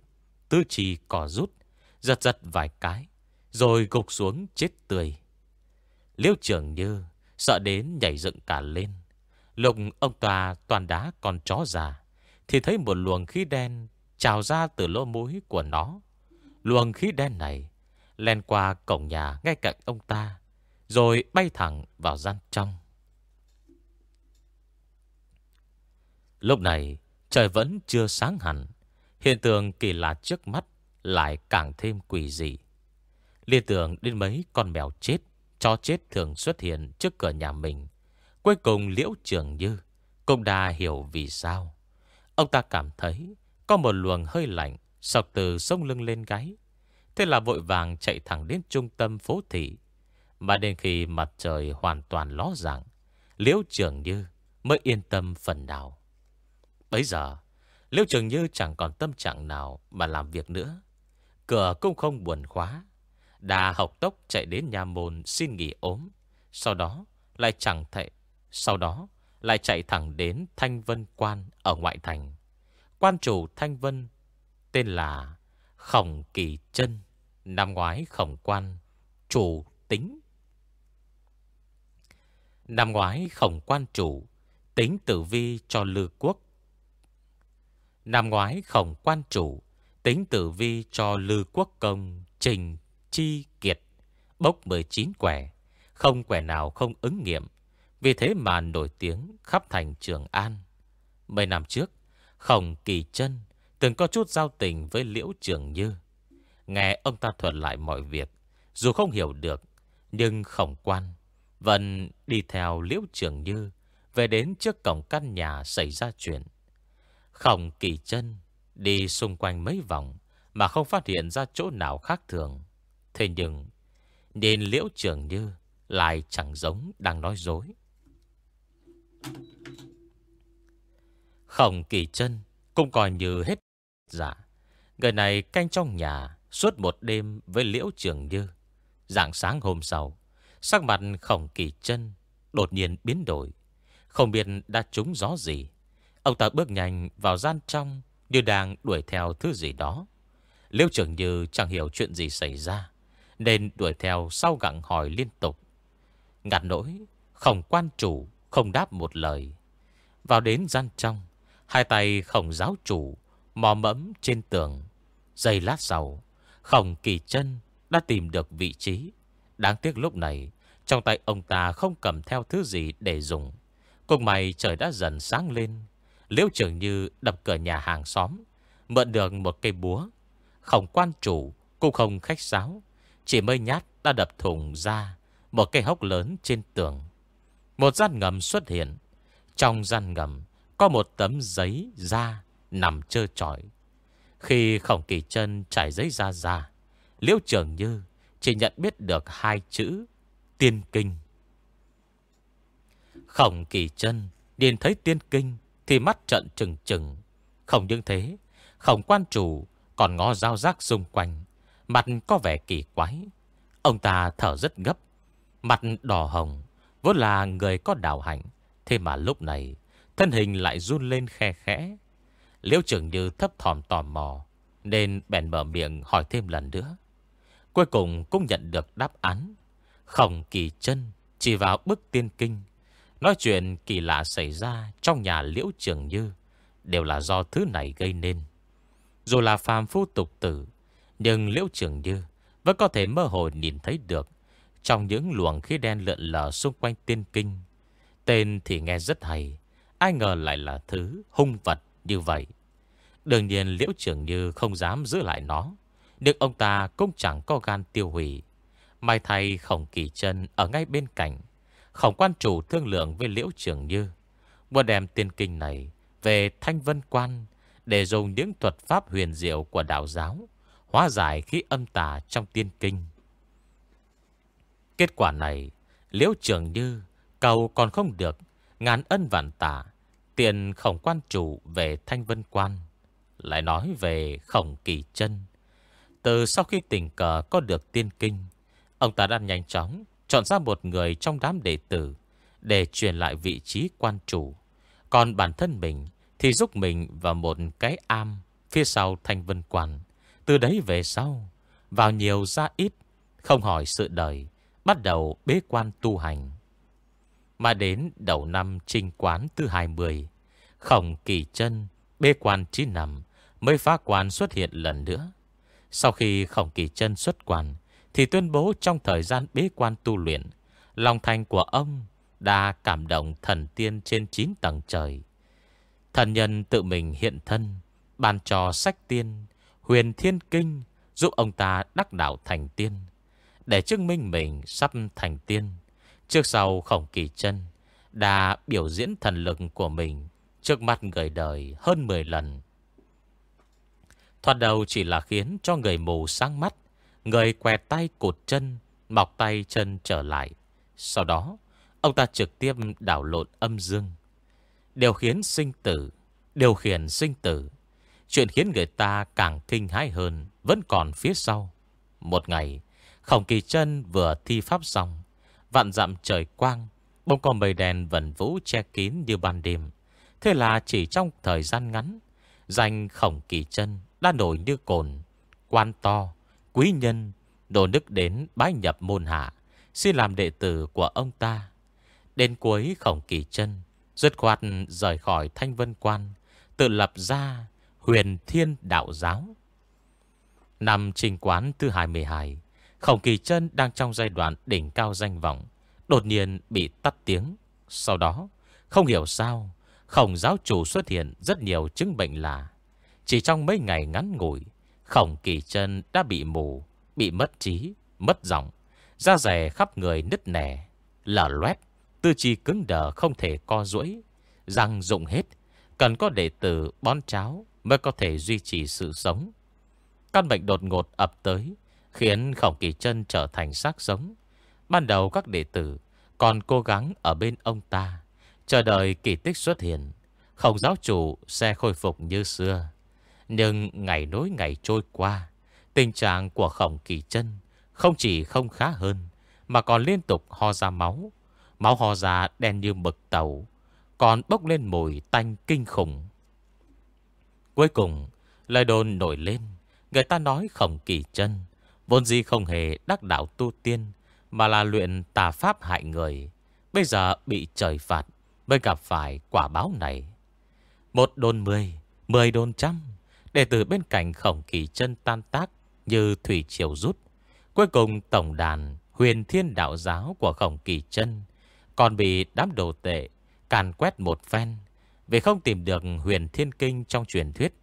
tư trì cỏ rút, giật giật vài cái, rồi gục xuống chết tươi. Liễu trưởng như Sợ đến nhảy dựng cả lên. Lục ông ta toàn đá con chó già, Thì thấy một luồng khí đen Trào ra từ lỗ mũi của nó. Luồng khí đen này Len qua cổng nhà ngay cạnh ông ta, Rồi bay thẳng vào gian trong. Lúc này, Trời vẫn chưa sáng hẳn. Hiện tượng kỳ lạ trước mắt Lại càng thêm quỷ dị. Liên tưởng đến mấy con mèo chết cho chết thường xuất hiện trước cửa nhà mình. Cuối cùng Liễu Trường Như cũng đã hiểu vì sao. Ông ta cảm thấy có một luồng hơi lạnh sọc từ sông lưng lên gáy. Thế là vội vàng chạy thẳng đến trung tâm phố thị. Mà đến khi mặt trời hoàn toàn ló dạng, Liễu Trường Như mới yên tâm phần nào. Bây giờ, Liễu Trường Như chẳng còn tâm trạng nào mà làm việc nữa. Cửa cũng không buồn khóa, Đà học tốc chạy đến nhà môn xin nghỉ ốm. Sau đó lại chẳng thể, Sau đó lại chạy thẳng đến Thanh Vân Quan ở ngoại thành. Quan chủ Thanh Vân Tên là Khổng Kỳ Trân, Năm ngoái khổng quan, Chủ tính. Năm ngoái khổng quan chủ Tính tử vi cho lư quốc. Năm ngoái khổng quan chủ Tính tử vi cho lư quốc công Trình chi kiệt, Bốc 19 quẻ Không quẻ nào không ứng nghiệm. Vì thế mà nổi tiếng khắp thành Trường An. Mấy năm trước, Khổng kỳ chân Từng có chút giao tình với Liễu Trường Như. Nghe ông ta thuật lại mọi việc, Dù không hiểu được, Nhưng khổng quan Vẫn đi theo Liễu Trường Như Về đến trước cổng căn nhà xảy ra chuyện. Khổng kỳ chân Đi xung quanh mấy vòng Mà không phát hiện ra chỗ nào khác thường. Thế nhưng, Nhìn Liễu Trường Như Lại chẳng giống đang nói dối. Khổng kỳ chân Cũng coi như hết Dạ. Người này canh trong nhà Suốt một đêm với Liễu Trường Như. Dạng sáng hôm sau, Sắc mặt khổng kỳ chân Đột nhiên biến đổi. Không biết đã trúng gió gì, Ông ta bước nhanh vào gian trong Như đang đuổi theo thứ gì đó. Liễu Trường Như chẳng hiểu chuyện gì xảy ra. Nên đuổi theo sau gặng hỏi liên tục. Ngặt nỗi, Khổng quan chủ không đáp một lời. Vào đến gian trong, Hai tay khổng giáo chủ Mò mẫm trên tường. Giây lát sau, Khổng kỳ chân đã tìm được vị trí. Đáng tiếc lúc này, Trong tay ông ta không cầm theo thứ gì để dùng. Cùng mày trời đã dần sáng lên. Liễu trưởng như đập cửa nhà hàng xóm, Mượn được một cây búa. Khổng quan chủ cũng không khách sáo chỉ mới nhát đã đập thùng ra, Một cây hốc lớn trên tường. Một gian ngầm xuất hiện. Trong gian ngầm, Có một tấm giấy da Nằm trơ trọi. Khi khổng kỳ chân trải giấy da ra, Liễu trưởng như Chỉ nhận biết được hai chữ Tiên kinh Khổng kỳ chân điền thấy tiên kinh Thì mắt trận trừng trừng. Không những thế, Khổng quan chủ còn ngó dao rác xung quanh. Mặt có vẻ kỳ quái. Ông ta thở rất gấp. Mặt đỏ hồng, Vốn là người có đạo hạnh. Thế mà lúc này, Thân hình lại run lên khe khẽ. Liễu trưởng như thấp thỏm tò mò, Nên bèn mở miệng hỏi thêm lần nữa. Cuối cùng cũng nhận được đáp án. Khổng kỳ chân Chỉ vào bức tiên kinh, Nói chuyện kỳ lạ xảy ra Trong nhà liễu trường như, Đều là do thứ này gây nên. Dù là phàm phu tục tử nhưng liễu trường như Vẫn có thể mơ hồ nhìn thấy được Trong những luồng khí đen lượn lờ Xung quanh tiên kinh. Tên thì nghe rất hay, Ai ngờ lại là thứ hung vật như vậy. Đương nhiên liễu trường như không dám giữ lại nó, Nhưng ông ta cũng chẳng có gan tiêu hủy. Mai thay khổng kỳ chân ở ngay bên cạnh, Khổng quan chủ thương lượng với liễu trường như, Muốn đem tiên kinh này Về thanh vân quan Để dùng những thuật pháp huyền diệu của đạo giáo. Hóa giải khí âm tà trong tiên kinh. Kết quả này, Liễu trường như, Cầu còn không được, Ngàn ân vạn tả Tiền khổng quan chủ về thanh vân quan, lại nói về khổng kỳ chân. Từ sau khi tình cờ có được tiên kinh, Ông ta đã nhanh chóng Chọn ra một người trong đám đệ tử Để truyền lại vị trí quan chủ. Còn bản thân mình Thì giúp mình vào một cái am Phía sau thanh vân quan. Từ đấy về sau, Vào nhiều ra ít, Không hỏi sự đời, Bắt đầu bế quan tu hành. Mà đến đầu năm trinh quán thứ 20 Khổng kỳ chân Bế quan 9 năm Mới phá quan xuất hiện lần nữa. Sau khi khổng kỳ chân xuất quan, Thì tuyên bố trong thời gian bế quan tu luyện, Lòng thành của ông Đã cảm động thần tiên trên 9 tầng trời. Thần nhân tự mình hiện thân Bàn trò sách tiên Huyền thiên kinh Giúp ông ta đắc đạo thành tiên, Để chứng minh mình sắp thành tiên. Trước sau khổng kỳ chân Đã biểu diễn thần lực của mình Trước mặt người đời hơn 10 lần. Thoạt đầu chỉ là khiến cho người mù sáng mắt, Người quẹt tay cụt chân, Mọc tay chân trở lại. Sau đó, Ông ta trực tiếp đảo lộn âm dương. Điều khiến sinh tử, Điều khiển sinh tử Chuyện khiến người ta càng kinh hãi hơn Vẫn còn phía sau. Một ngày Khổng kỳ chân vừa thi pháp xong Vạn dặm trời quang Bông con mây đèn vần vũ che kín như ban đêm. Thế là chỉ trong thời gian ngắn Danh khổng kỳ chân đã nổi như cồn Quan to, quý nhân Đồ đức đến bái nhập môn hạ Xin làm đệ tử của ông ta. Đến cuối khổng kỳ chân Dứt khoát rời khỏi thanh vân quan Tự lập ra huyền thiên đạo giáo. Năm trình quán thứ 22 Khổng kỳ chân đang trong giai đoạn đỉnh cao danh vọng Đột nhiên bị tắt tiếng. Sau đó Không hiểu sao Khổng giáo chủ xuất hiện rất nhiều chứng bệnh lạ. Chỉ trong mấy ngày ngắn ngủi Khổng kỳ chân đã bị mù Bị mất trí, mất giọng Da rẻ khắp người nứt nẻ Lở loét Tư chi cứng đờ không thể co duỗi Răng rụng hết Cần có đệ tử bón cháo Mới có thể duy trì sự sống. Căn bệnh đột ngột ập tới, Khiến khổng kỳ chân trở thành xác sống. Ban đầu các đệ tử Còn cố gắng ở bên ông ta, Chờ đợi kỳ tích xuất hiện. Khổng giáo chủ sẽ khôi phục như xưa. Nhưng ngày nối ngày trôi qua, Tình trạng của khổng kỳ chân Không chỉ không khá hơn, Mà còn liên tục ho ra máu. Máu ho ra đen như mực tàu, Còn bốc lên mùi tanh kinh khủng. Cuối cùng, Lời đồn nổi lên. Người ta nói khổng kỳ chân. Vốn gì không hề đắc đạo tu tiên, Mà là luyện tà pháp hại người. Bây giờ bị trời phạt, Mới gặp phải quả báo này. Một đồn mười Mười đồn trăm Đệ tử bên cạnh khổng kỳ chân tan tác Như thủy triều rút. Cuối cùng tổng đàn, Huyền thiên đạo giáo của khổng kỳ chân Còn bị đám đồ tệ Càn quét một phen. Vì không tìm được huyền thiên kinh trong truyền thuyết.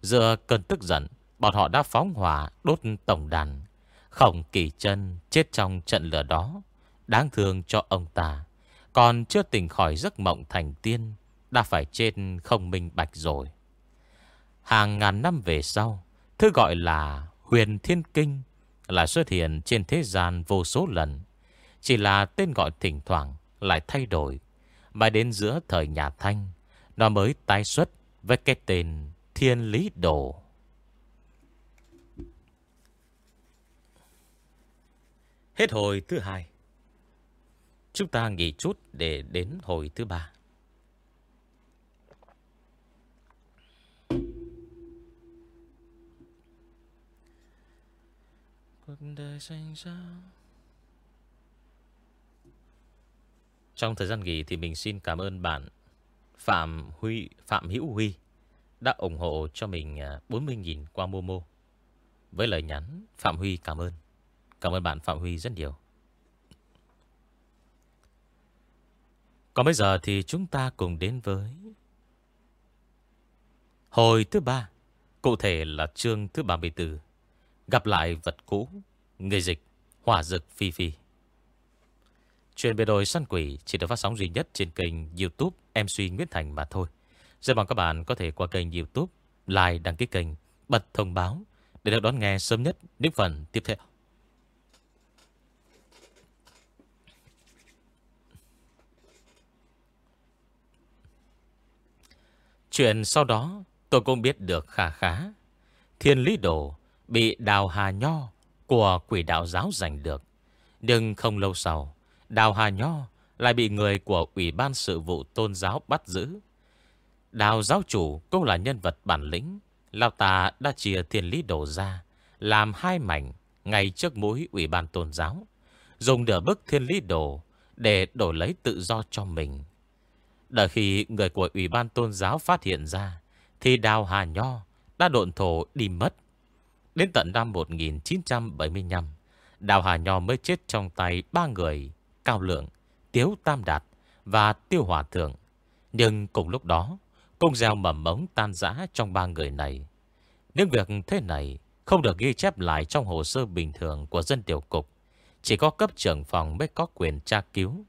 Giờ cơn tức giận, Bọn họ đã phóng hỏa, đốt tổng đàn, Khổng kỳ chân chết trong trận lửa đó, Đáng thương cho ông ta. Còn chưa tỉnh khỏi giấc mộng thành tiên, Đã phải trên không minh bạch rồi. Hàng ngàn năm về sau, Thứ gọi là huyền thiên kinh Là xuất hiện trên thế gian vô số lần. Chỉ là tên gọi thỉnh thoảng Lại thay đổi Mà đến giữa thời nhà Thanh nó mới tái xuất với cái tên Thiên Lý Đồ. Hết hồi thứ hai. Chúng ta nghỉ chút để đến hồi thứ ba. Cuộc đời xanh sao Trong thời gian nghỉ thì mình xin cảm ơn bạn Phạm Huy, Phạm Hữu Huy đã ủng hộ cho mình à, 40.000 qua Momo. Với lời nhắn, Phạm Huy, cảm ơn. Cảm ơn bạn, Phạm Huy, rất nhiều. Còn bây giờ thì chúng ta cùng đến với Hồi thứ ba, Cụ thể là chương thứ 34 Gặp lại vật cũ Người dịch, Hỏa dực phi phi Chuyện về đồi săn quỷ Chỉ được phát sóng duy nhất trên kênh youtube MC Nguyễn Thành mà thôi Rất mong các bạn có thể qua kênh youtube Like đăng ký kênh Bật thông báo Để được đón nghe sớm nhất những phần tiếp theo Chuyện sau đó tôi cũng biết được khá khá. Thiên lý đồ bị đào hà nho của quỷ đạo giáo giành được. Nhưng không lâu sau, đào hà nho lại bị người của Ủy ban sự vụ tôn giáo bắt giữ. Đào giáo chủ cũng là nhân vật bản lĩnh. Lao ta đã chia thiên lý đồ ra, làm hai mảnh ngay trước mũi Ủy ban tôn giáo. Dùng nửa bức thiên lý đồ để đổi lấy tự do cho mình. Đợi khi người của Ủy ban Tôn giáo phát hiện ra Thì Đào Hà Nho đã độn thổ đi mất Đến tận năm 1975 Đào Hà Nho mới chết trong tay ba người Cao Lượng, Tiếu Tam Đạt và Tiêu Hòa Thượng. Nhưng cùng lúc đó công gieo mầm mống tan rã trong ba người này. Những việc thế này Không được ghi chép lại trong hồ sơ bình thường của dân tiểu cục. Chỉ có cấp trưởng phòng mới có quyền tra cứu.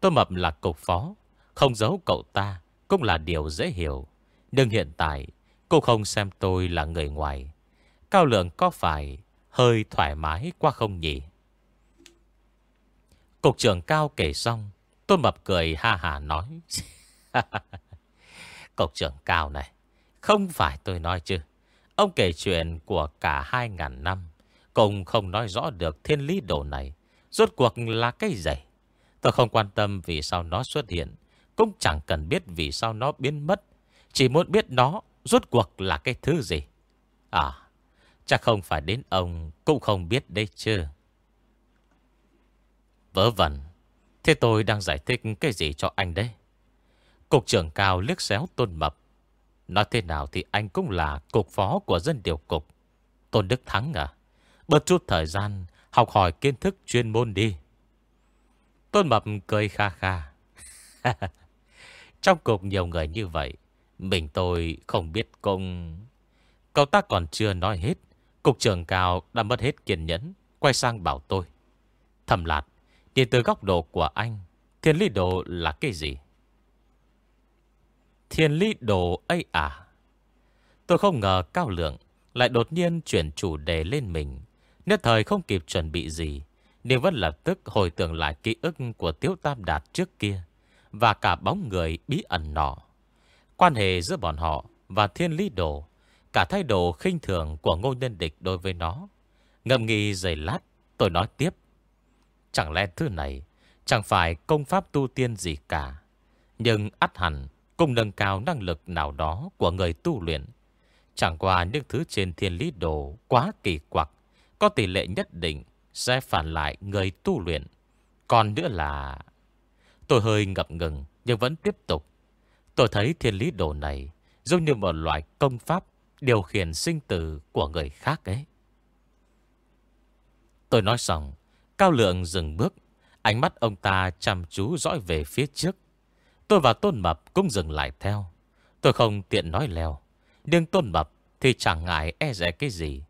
Tôi Mập là cục phó không giấu cậu ta Cũng là điều dễ hiểu. Nhưng hiện tại cô không xem tôi là người ngoài. Cao lượng có phải Hơi thoải mái qua không nhỉ? Cục trưởng cao kể xong, Tôi mập cười ha hà nói. Cục trưởng cao này, Không phải tôi nói chứ. Ông kể chuyện của cả hai ngàn năm, Cũng không nói rõ được thiên lý đồ này. Rốt cuộc là cái gì? Tôi không quan tâm vì sao nó xuất hiện, Cũng chẳng cần biết vì sao nó biến mất. Chỉ muốn biết nó Rốt cuộc là cái thứ gì. À Chắc không phải đến ông Cũng không biết đấy chứ. Vớ vẩn. Thế tôi đang giải thích cái gì cho anh đấy? Cục trưởng cao liếc xéo tôn mập. Nói thế nào thì anh cũng là Cục phó của dân điều cục. Tôn Đức Thắng à Bớt chút thời gian, Học hỏi kiến thức chuyên môn đi. Tôn Mập cười kha kha. Trong cục nhiều người như vậy, Mình tôi không biết công Cậu ta còn chưa nói hết, Cục trưởng cao đã mất hết kiên nhẫn, Quay sang bảo tôi. Thầm lạt Nhìn từ góc độ của anh, Thiên lý đồ là cái gì? Thiên lý đồ ấy à? Tôi không ngờ cao lượng Lại đột nhiên chuyển chủ đề lên mình. Nhất thời không kịp chuẩn bị gì, Nhưng vẫn lập tức hồi tưởng lại ký ức Của Tiếu Tam Đạt trước kia Và cả bóng người bí ẩn nọ. Quan hệ giữa bọn họ Và thiên lý đồ, Cả thái độ khinh thường của ngô nhân địch đối với nó. Ngầm nghi giày lát, Tôi nói tiếp. Chẳng lẽ thứ này Chẳng phải công pháp tu tiên gì cả? Nhưng ắt hẳn Cùng nâng cao năng lực nào đó Của người tu luyện. Chẳng qua những thứ trên thiên lý đồ Quá kỳ quặc, Có tỷ lệ nhất định Sẽ phản lại người tu luyện. Còn nữa là, Tôi hơi ngập ngừng Nhưng vẫn tiếp tục. Tôi thấy thiên lý đồ này Giống như một loại công pháp Điều khiển sinh tử của người khác ấy. Tôi nói xong Cao lượng dừng bước. Ánh mắt ông ta chăm chú dõi về phía trước. Tôi và Tôn Mập cũng dừng lại theo. Tôi không tiện nói leo. Nhưng Tôn Mập thì chẳng ngại e rẻ cái gì.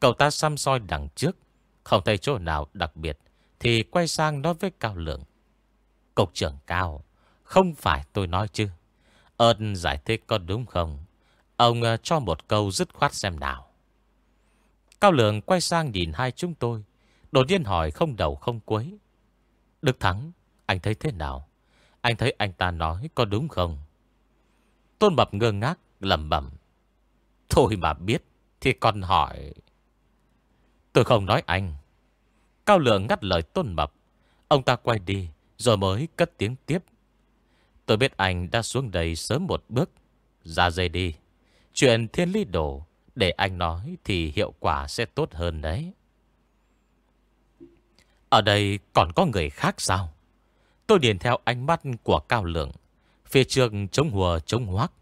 Cậu ta xăm soi đằng trước. Không thấy chỗ nào đặc biệt Thì quay sang nói với Cao Lượng. Cục trưởng Cao, Không phải tôi nói chứ. Ơn giải thích có đúng không? Ông ờ, cho một câu dứt khoát xem nào. Cao Lượng quay sang nhìn hai chúng tôi. Đột nhiên hỏi không đầu không cuối. Đức Thắng, Anh thấy thế nào? Anh thấy anh ta nói có đúng không? Tôn Mập ngơ ngác lầm bẩm. Thôi mà biết, Thì còn hỏi. Tôi không nói anh. Cao Lượng ngắt lời Tôn Mập. Ông ta quay đi, Rồi mới cất tiếng tiếp. Tôi biết anh đã xuống đây sớm một bước. Ra dây đi. Chuyện thiên lý đổ Để anh nói thì hiệu quả sẽ tốt hơn đấy. Ở đây còn có người khác sao? Tôi điền theo ánh mắt của Cao Lượng. Phía trước chống hùa, chống hoác.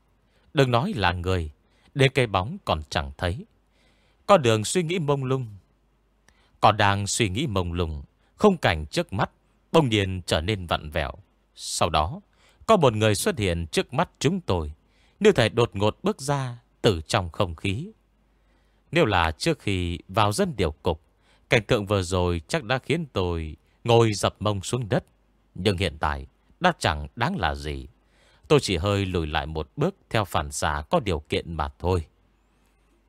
Đừng nói là người, Đến cây bóng còn chẳng thấy. Có đường suy nghĩ mông lung. Còn đang suy nghĩ mông lung Không cảnh trước mắt Bông điền trở nên vặn vẹo. Sau đó, Có một người xuất hiện trước mắt chúng tôi, Như thể đột ngột bước ra Từ trong không khí. Nếu là trước khi vào dân điều cục Cảnh tượng vừa rồi chắc đã khiến tôi Ngồi dập mông xuống đất. Nhưng hiện tại, Đã chẳng đáng là gì. Tôi chỉ hơi lùi lại một bước Theo phản xạ có điều kiện mà thôi.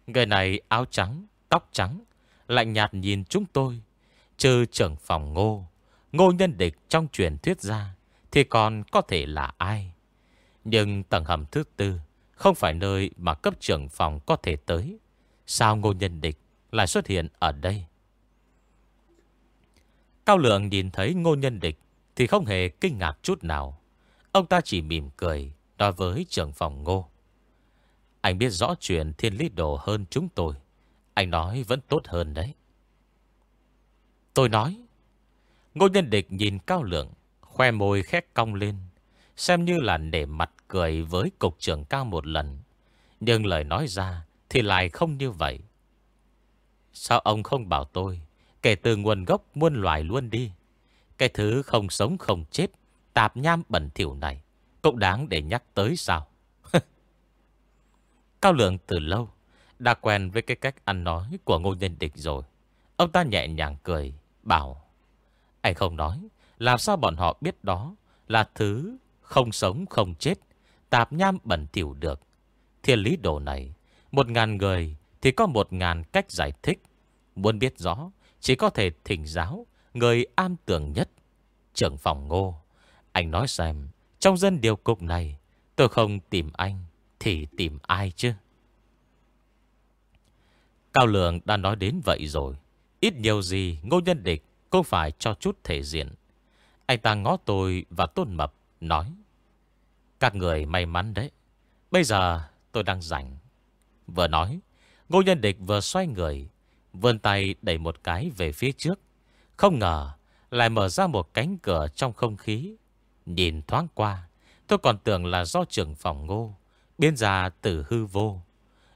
Người này áo trắng, Tóc trắng, Lạnh nhạt nhìn chúng tôi. Trừ trưởng phòng ngô Ngô nhân địch trong truyền thuyết ra, Thì còn có thể là ai? Nhưng tầng hầm thứ tư Không phải nơi mà cấp trưởng phòng có thể tới. Sao ngô nhân địch Lại xuất hiện ở đây? Cao lượng nhìn thấy ngô nhân địch Thì không hề kinh ngạc chút nào. Ông ta chỉ mỉm cười, Nói với trưởng phòng ngô. Anh biết rõ chuyện thiên lý đồ hơn chúng tôi. Anh nói vẫn tốt hơn đấy. Tôi nói. Ngô nhân địch nhìn cao lượng, Khoe môi khét cong lên, Xem như là nể mặt cười với cục trưởng cao một lần. Nhưng lời nói ra Thì lại không như vậy. Sao ông không bảo tôi? Kể từ nguồn gốc muôn loài luôn đi. Cái thứ không sống không chết, Tạp nham bẩn thỉu này, Cũng đáng để nhắc tới sao? Cao lượng từ lâu Đã quen với cái cách ăn nói Của ngô nhân địch rồi. Ông ta nhẹ nhàng cười, Bảo, Anh không nói, Làm sao bọn họ biết đó Là thứ không sống không chết, Tạp nham bẩn thỉu được? Thiên lý đồ này, Một ngàn người thì có một ngàn cách giải thích. Muốn biết rõ chỉ có thể thỉnh giáo Người am tưởng nhất Trưởng phòng ngô. Anh nói xem, trong dân điều cục này, tôi không tìm anh, thì tìm ai chứ? Cao Lượng đã nói đến vậy rồi, Ít nhiều gì ngô nhân địch Cũng phải cho chút thể diện. Anh ta ngó tôi và tôn mập Nói Các người may mắn đấy. Bây giờ tôi đang rảnh. Vừa nói Ngô nhân địch vừa xoay người Vươn tay đẩy một cái về phía trước. Không ngờ, Lại mở ra một cánh cửa trong không khí. Nhìn thoáng qua, Tôi còn tưởng là do trưởng phòng ngô, Biến ra từ hư vô.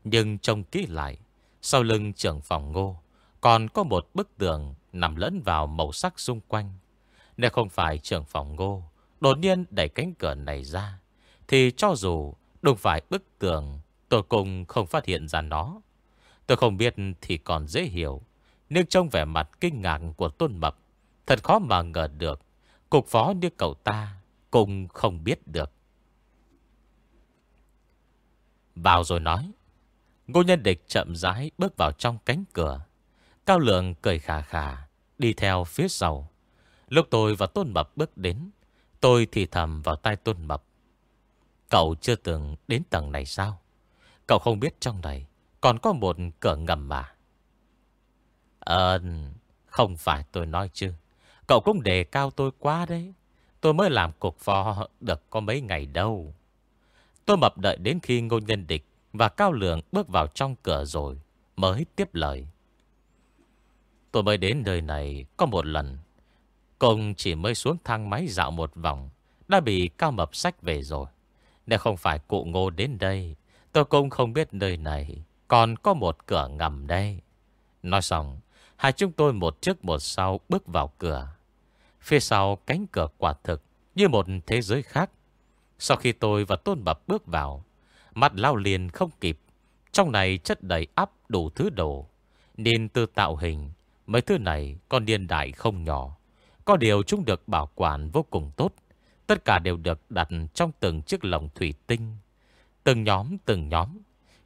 Nhưng trông kỹ lại, Sau lưng trưởng phòng ngô Còn có một bức tường Nằm lẫn vào màu sắc xung quanh. Nếu không phải trưởng phòng ngô Đột nhiên đẩy cánh cửa này ra, Thì cho dù Đúng phải bức tường, Tôi cũng không phát hiện ra nó. Tôi không biết thì còn dễ hiểu, Nhưng trong vẻ mặt kinh ngạc của Tôn Mập, Thật khó mà ngờ được. Cục phó như cậu ta Cũng không biết được. Vào rồi nói, Ngô nhân địch chậm rãi bước vào trong cánh cửa. Cao lượng cười khà khà, Đi theo phía sau. Lúc tôi và Tôn Mập bước đến, Tôi thì thầm vào tay Tôn Mập. Cậu chưa từng đến tầng này sao? Cậu không biết trong này còn có một cửa ngầm mà. Ờ Không phải tôi nói chứ. Cậu cũng đề cao tôi quá đấy. Tôi mới làm cục phó được có mấy ngày đâu. Tôi mập đợi đến khi ngô nhân địch Và Cao Lượng bước vào trong cửa rồi Mới tiếp lời. Tôi mới đến nơi này có một lần. Công chỉ mới xuống thang máy dạo một vòng, Đã bị Cao Mập sách về rồi. Nếu không phải cụ ngô đến đây, Tôi cũng không biết nơi này. Còn có một cửa ngầm đây. Nói xong, Hai chúng tôi một trước một sau bước vào cửa. Phía sau cánh cửa quả thực Như một thế giới khác. Sau khi tôi và Tôn Bập bước vào, Mắt lao liền không kịp. Trong này chất đầy ắp đủ thứ đồ. Nên từ tạo hình, Mấy thứ này còn niên đại không nhỏ. Có điều chúng được bảo quản vô cùng tốt. Tất cả đều được đặt trong từng chiếc lồng thủy tinh. Từng nhóm từng nhóm.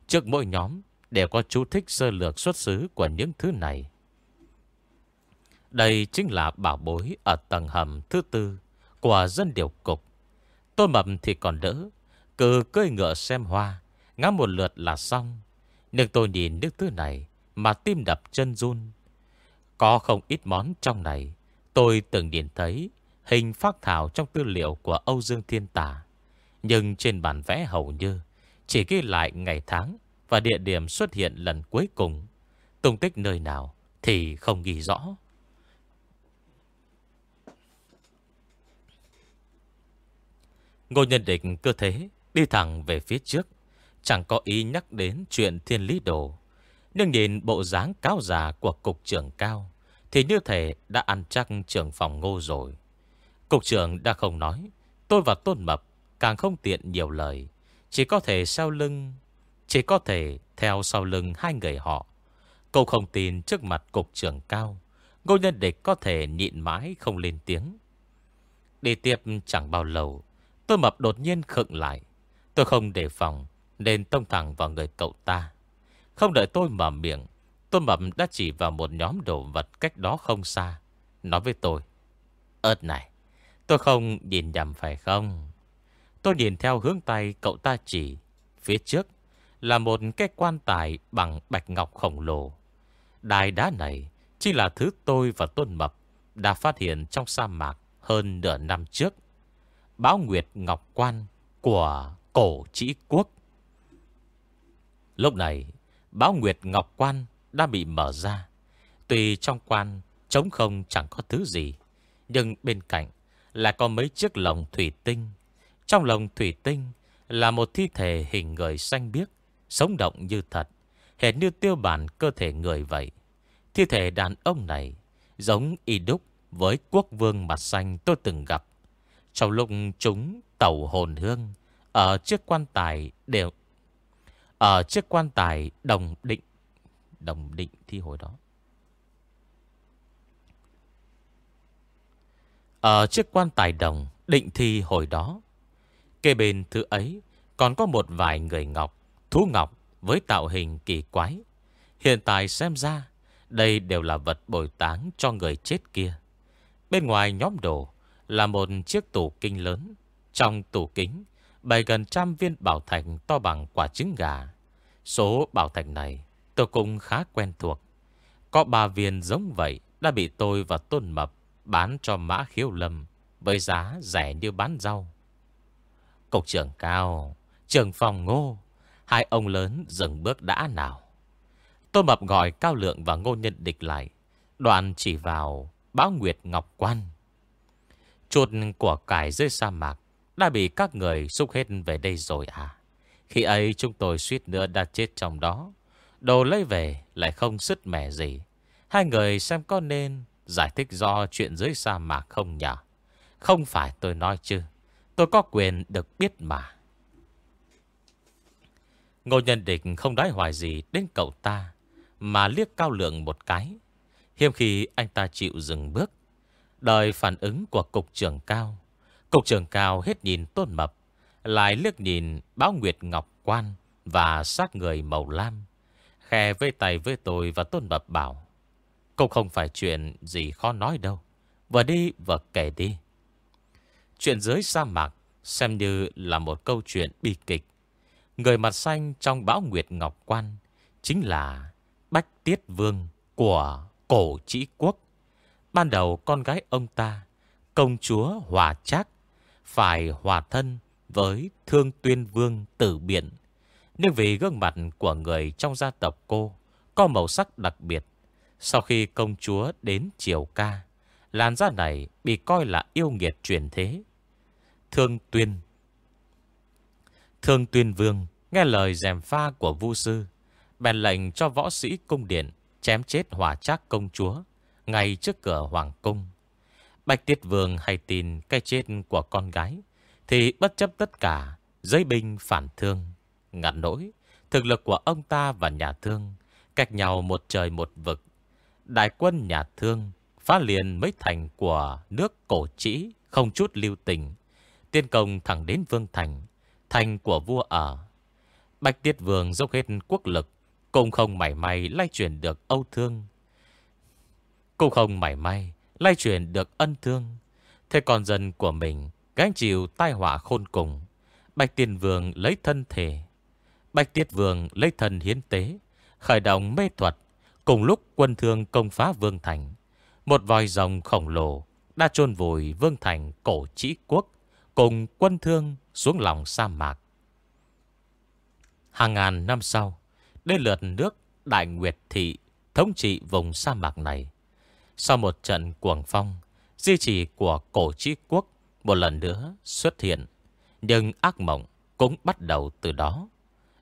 Trước mỗi nhóm đều có chú thích sơ lược xuất xứ của những thứ này đây chính là bảo bối ở tầng hầm thứ tư của dân điều cục. Tôi mập thì còn đỡ, cứ cưỡi ngựa xem hoa, ngắm một lượt là xong. Nhưng tôi nhìn những thứ này mà tim đập chân run. Có không ít món trong này, tôi từng nhìn thấy hình phác thảo trong tư liệu của Âu Dương Thiên Tà, Nhưng trên bản vẽ hầu như chỉ ghi lại ngày tháng và địa điểm xuất hiện lần cuối cùng. Tung tích nơi nào thì không ghi rõ. Ngô Nhân Định cơ thế đi thẳng về phía trước. Chẳng có ý nhắc đến chuyện thiên lý đồ. Nhưng nhìn bộ dáng cao già của cục trưởng cao. Thì như thể đã ăn chắc trưởng phòng ngô rồi. Cục trưởng đã không nói. Tôi và Tôn Mập càng không tiện nhiều lời. Chỉ có thể sau lưng. Chỉ có thể theo sau lưng hai người họ. Cậu không tin trước mặt cục trưởng cao. Ngô Nhân Địch có thể nhịn mãi không lên tiếng. Đi tiếp chẳng bao lâu Tôi mập đột nhiên khựng lại. Tôi không đề phòng nên tông thẳng vào người cậu ta. Không đợi tôi mở miệng, tôi mập đã chỉ vào một nhóm đồ vật cách đó không xa. Nói với tôi. Ơt này, tôi không nhìn nhầm phải không? Tôi nhìn theo hướng tay cậu ta chỉ. Phía trước là một cái quan tài bằng bạch ngọc khổng lồ. Đài đá này chỉ là thứ tôi và Tôn Mập đã phát hiện trong sa mạc hơn nửa năm trước. Báo Nguyệt Ngọc Quan của cổ chỉ quốc. Lúc này, Báo Nguyệt Ngọc Quan đã bị mở ra. Tuy trong quan trống không chẳng có thứ gì, nhưng bên cạnh là có mấy chiếc lồng thủy tinh. Trong lồng thủy tinh là một thi thể hình người xanh biếc, sống động như thật, hệt như tiêu bản cơ thể người vậy. Thi thể đàn ông này giống y đúc với quốc vương mặt xanh tôi từng gặp. Trong lúc chúng tàu hồn hương Ở chiếc quan tài đều Ở chiếc quan tài đồng định Đồng định thi hồi đó Ở chiếc quan tài đồng định thi hồi đó Kê bên thứ ấy Còn có một vài người ngọc Thú ngọc với tạo hình kỳ quái Hiện tại xem ra Đây đều là vật bồi táng cho người chết kia Bên ngoài nhóm đồ là một chiếc tủ kinh lớn. Trong tủ kính, bày gần trăm viên bảo thạch to bằng quả trứng gà. Số bảo thạch này tôi cũng khá quen thuộc. Có ba viên giống vậy Đã bị tôi và Tôn Mập Bán cho mã khiếu lâm Với giá rẻ như bán rau Cục trưởng cao Trường phòng ngô Hai ông lớn dừng bước đã nào. Tô Mập gọi Cao Lượng và Ngô Nhân Địch lại. Đoàn chỉ vào Báo Nguyệt Ngọc Quan. Chuột của cải dưới sa mạc Đã bị các người xúc hết về đây rồi à? Khi ấy chúng tôi suýt nữa đã chết trong đó. Đồ lấy về lại không sứt mẻ gì. Hai người xem có nên Giải thích do chuyện dưới sa mạc không nhỉ? Không phải tôi nói chứ. Tôi có quyền được biết mà. Ngô Nhân Địch không nói hoài gì đến cậu ta, Mà liếc cao lượng một cái. Hiếm khi anh ta chịu dừng bước. Đợi phản ứng của cục trưởng cao, Cục trưởng cao hết nhìn tôn mập, Lại liếc nhìn báo Nguyệt Ngọc Quan Và xác người màu lam, Khe với tay với tôi và tôn mập bảo, Cũng không phải chuyện gì khó nói đâu, Vừa đi vừa kể đi. Chuyện dưới sa mạc Xem như là một câu chuyện bi kịch. Người mặt xanh trong bão Nguyệt Ngọc Quan Chính là Bách Tiết Vương của cổ trĩ quốc. Ban đầu con gái ông ta, công chúa Hòa Trác, phải hòa thân với Thương Tuyên Vương Tử Biện. Nhưng vì gương mặt của người trong gia tộc cô có màu sắc đặc biệt, sau khi công chúa đến triều ca, làn da này bị coi là yêu nghiệt truyền thế. Thương Tuyên Thương Tuyên Vương nghe lời dèm pha của vu sư, bèn lệnh cho võ sĩ cung điện chém chết hỏa trác công chúa ngay trước cửa hoàng cung. Bạch Tiết Vương hay tin cái chết của con gái thì bất chấp tất cả giới binh phản thương. Ngặt nỗi, thực lực của ông ta và nhà thương cách nhau một trời một vực. Đại quân nhà thương phá liền mấy thành của nước cổ trĩ không chút lưu tình. Tiên công thẳng đến Vương Thành, thành của vua ở. Bạch Tiết Vương dốc hết quốc lực, cũng không mảy may lay chuyển được âu thương. Cũng không mảy may lay chuyển được ân thương. Thế còn dân của mình Gánh chịu tai họa khôn cùng. Bạch Tiên Vương lấy thân thể. Bạch Tiết Vương lấy thân hiến tế, Khởi động mê thuật, Cùng lúc quân thương công phá Vương Thành. Một vòi rồng khổng lồ Đã chôn vùi Vương Thành cổ trĩ quốc. Cùng quân thương xuống lòng sa mạc Hàng ngàn năm sau Đến lượt nước Đại Nguyệt Thị thống trị vùng sa mạc này. Sau một trận cuồng phong, di trì của cổ trí quốc một lần nữa xuất hiện. Nhưng ác mộng cũng bắt đầu từ đó.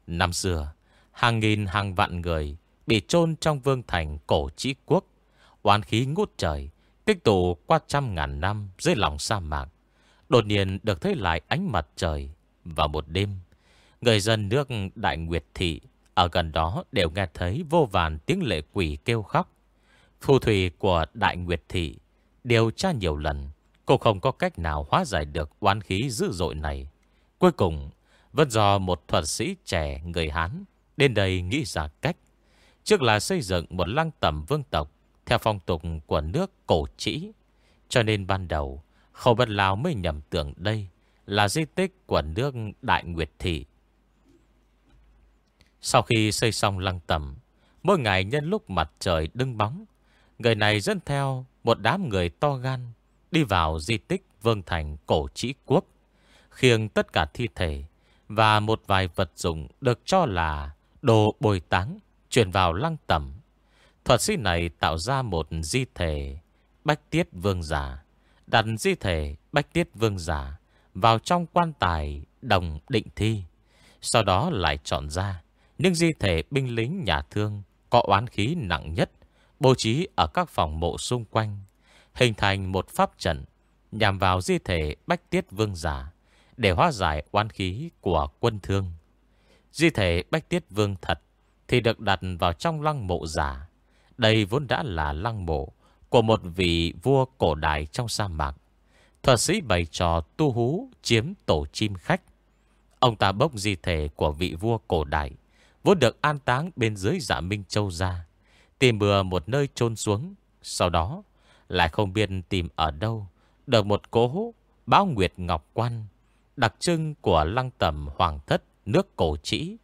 Năm xưa, hàng nghìn hàng vạn người bị chôn trong vương thành cổ trí quốc. Oán khí ngút trời, tích tụ qua trăm ngàn năm dưới lòng sa mạc. Đột nhiên được thấy lại ánh mặt trời vào một đêm. Người dân nước Đại Nguyệt Thị ở gần đó đều nghe thấy vô vàn tiếng lệ quỷ kêu khóc. Phù thủy của Đại Nguyệt Thị điều tra nhiều lần. Cô không có cách nào hóa giải được oán khí dữ dội này. Cuối cùng, vẫn do một thuật sĩ trẻ người Hán đến đây nghĩ ra cách. Trước là xây dựng một lăng tẩm vương tộc theo phong tục của nước cổ trĩ. Cho nên ban đầu, Khâu Bất lao mới nhầm tưởng đây là di tích của nước Đại Nguyệt Thị. Sau khi xây xong lăng tầm Mỗi ngày nhân lúc mặt trời đưng bóng, Người này dẫn theo Một đám người to gan Đi vào di tích Vương Thành cổ trĩ quốc, Khiêng tất cả thi thể Và một vài vật dụng Được cho là đồ bồi táng Chuyển vào lăng tầm Thuật sĩ này tạo ra một di thể Bách tiết vương giả Đặt di thể Bách tiết vương giả Vào trong quan tài đồng định thi Sau đó lại chọn ra những di thể binh lính nhà thương có oán khí nặng nhất, bố trí ở các phòng mộ xung quanh, hình thành một pháp trận nhằm vào di thể Bách Tiết Vương giả để hóa giải oán khí của quân thương. Di thể Bách Tiết Vương thật thì được đặt vào trong lăng mộ giả. Đây vốn đã là lăng mộ của một vị vua cổ đại trong sa mạc. Thuật sĩ bày trò tu hú chiếm tổ chim khách. Ông ta bốc di thể của vị vua cổ đại, Vốn được an táng bên dưới dạ Minh Châu ra Tìm bừa một nơi chôn xuống, Sau đó Lại không biết tìm ở đâu, Được một cố Báo Nguyệt Ngọc Quan, Đặc trưng của lăng tầm hoàng thất Nước cổ trĩ,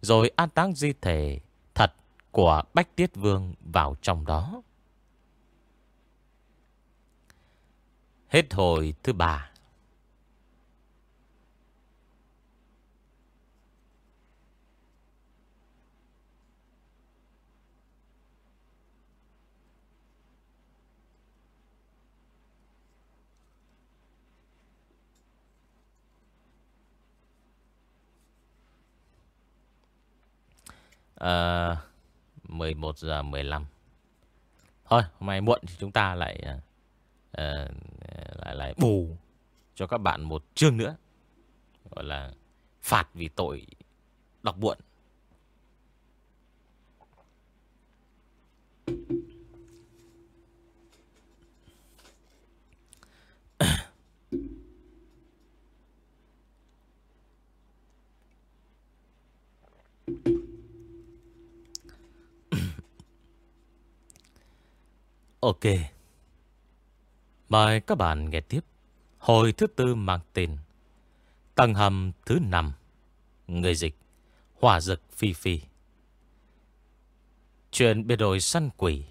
Rồi an táng di thể Thật Của Bách Tiết Vương vào trong đó Hết hồi thứ ba. Ờ, à, 11 giờ 15 Thôi hôm nay muộn thì chúng ta lại ờ, Ờ, lại lại bù cho các bạn một chương nữa, gọi là phạt vì tội đọc buộn Ok. Mời các bạn nghe tiếp. Hồi thứ tư mang tên Tầng hầm thứ năm Người dịch Hỏa dực phi phi. Chuyện biệt đội săn quỷ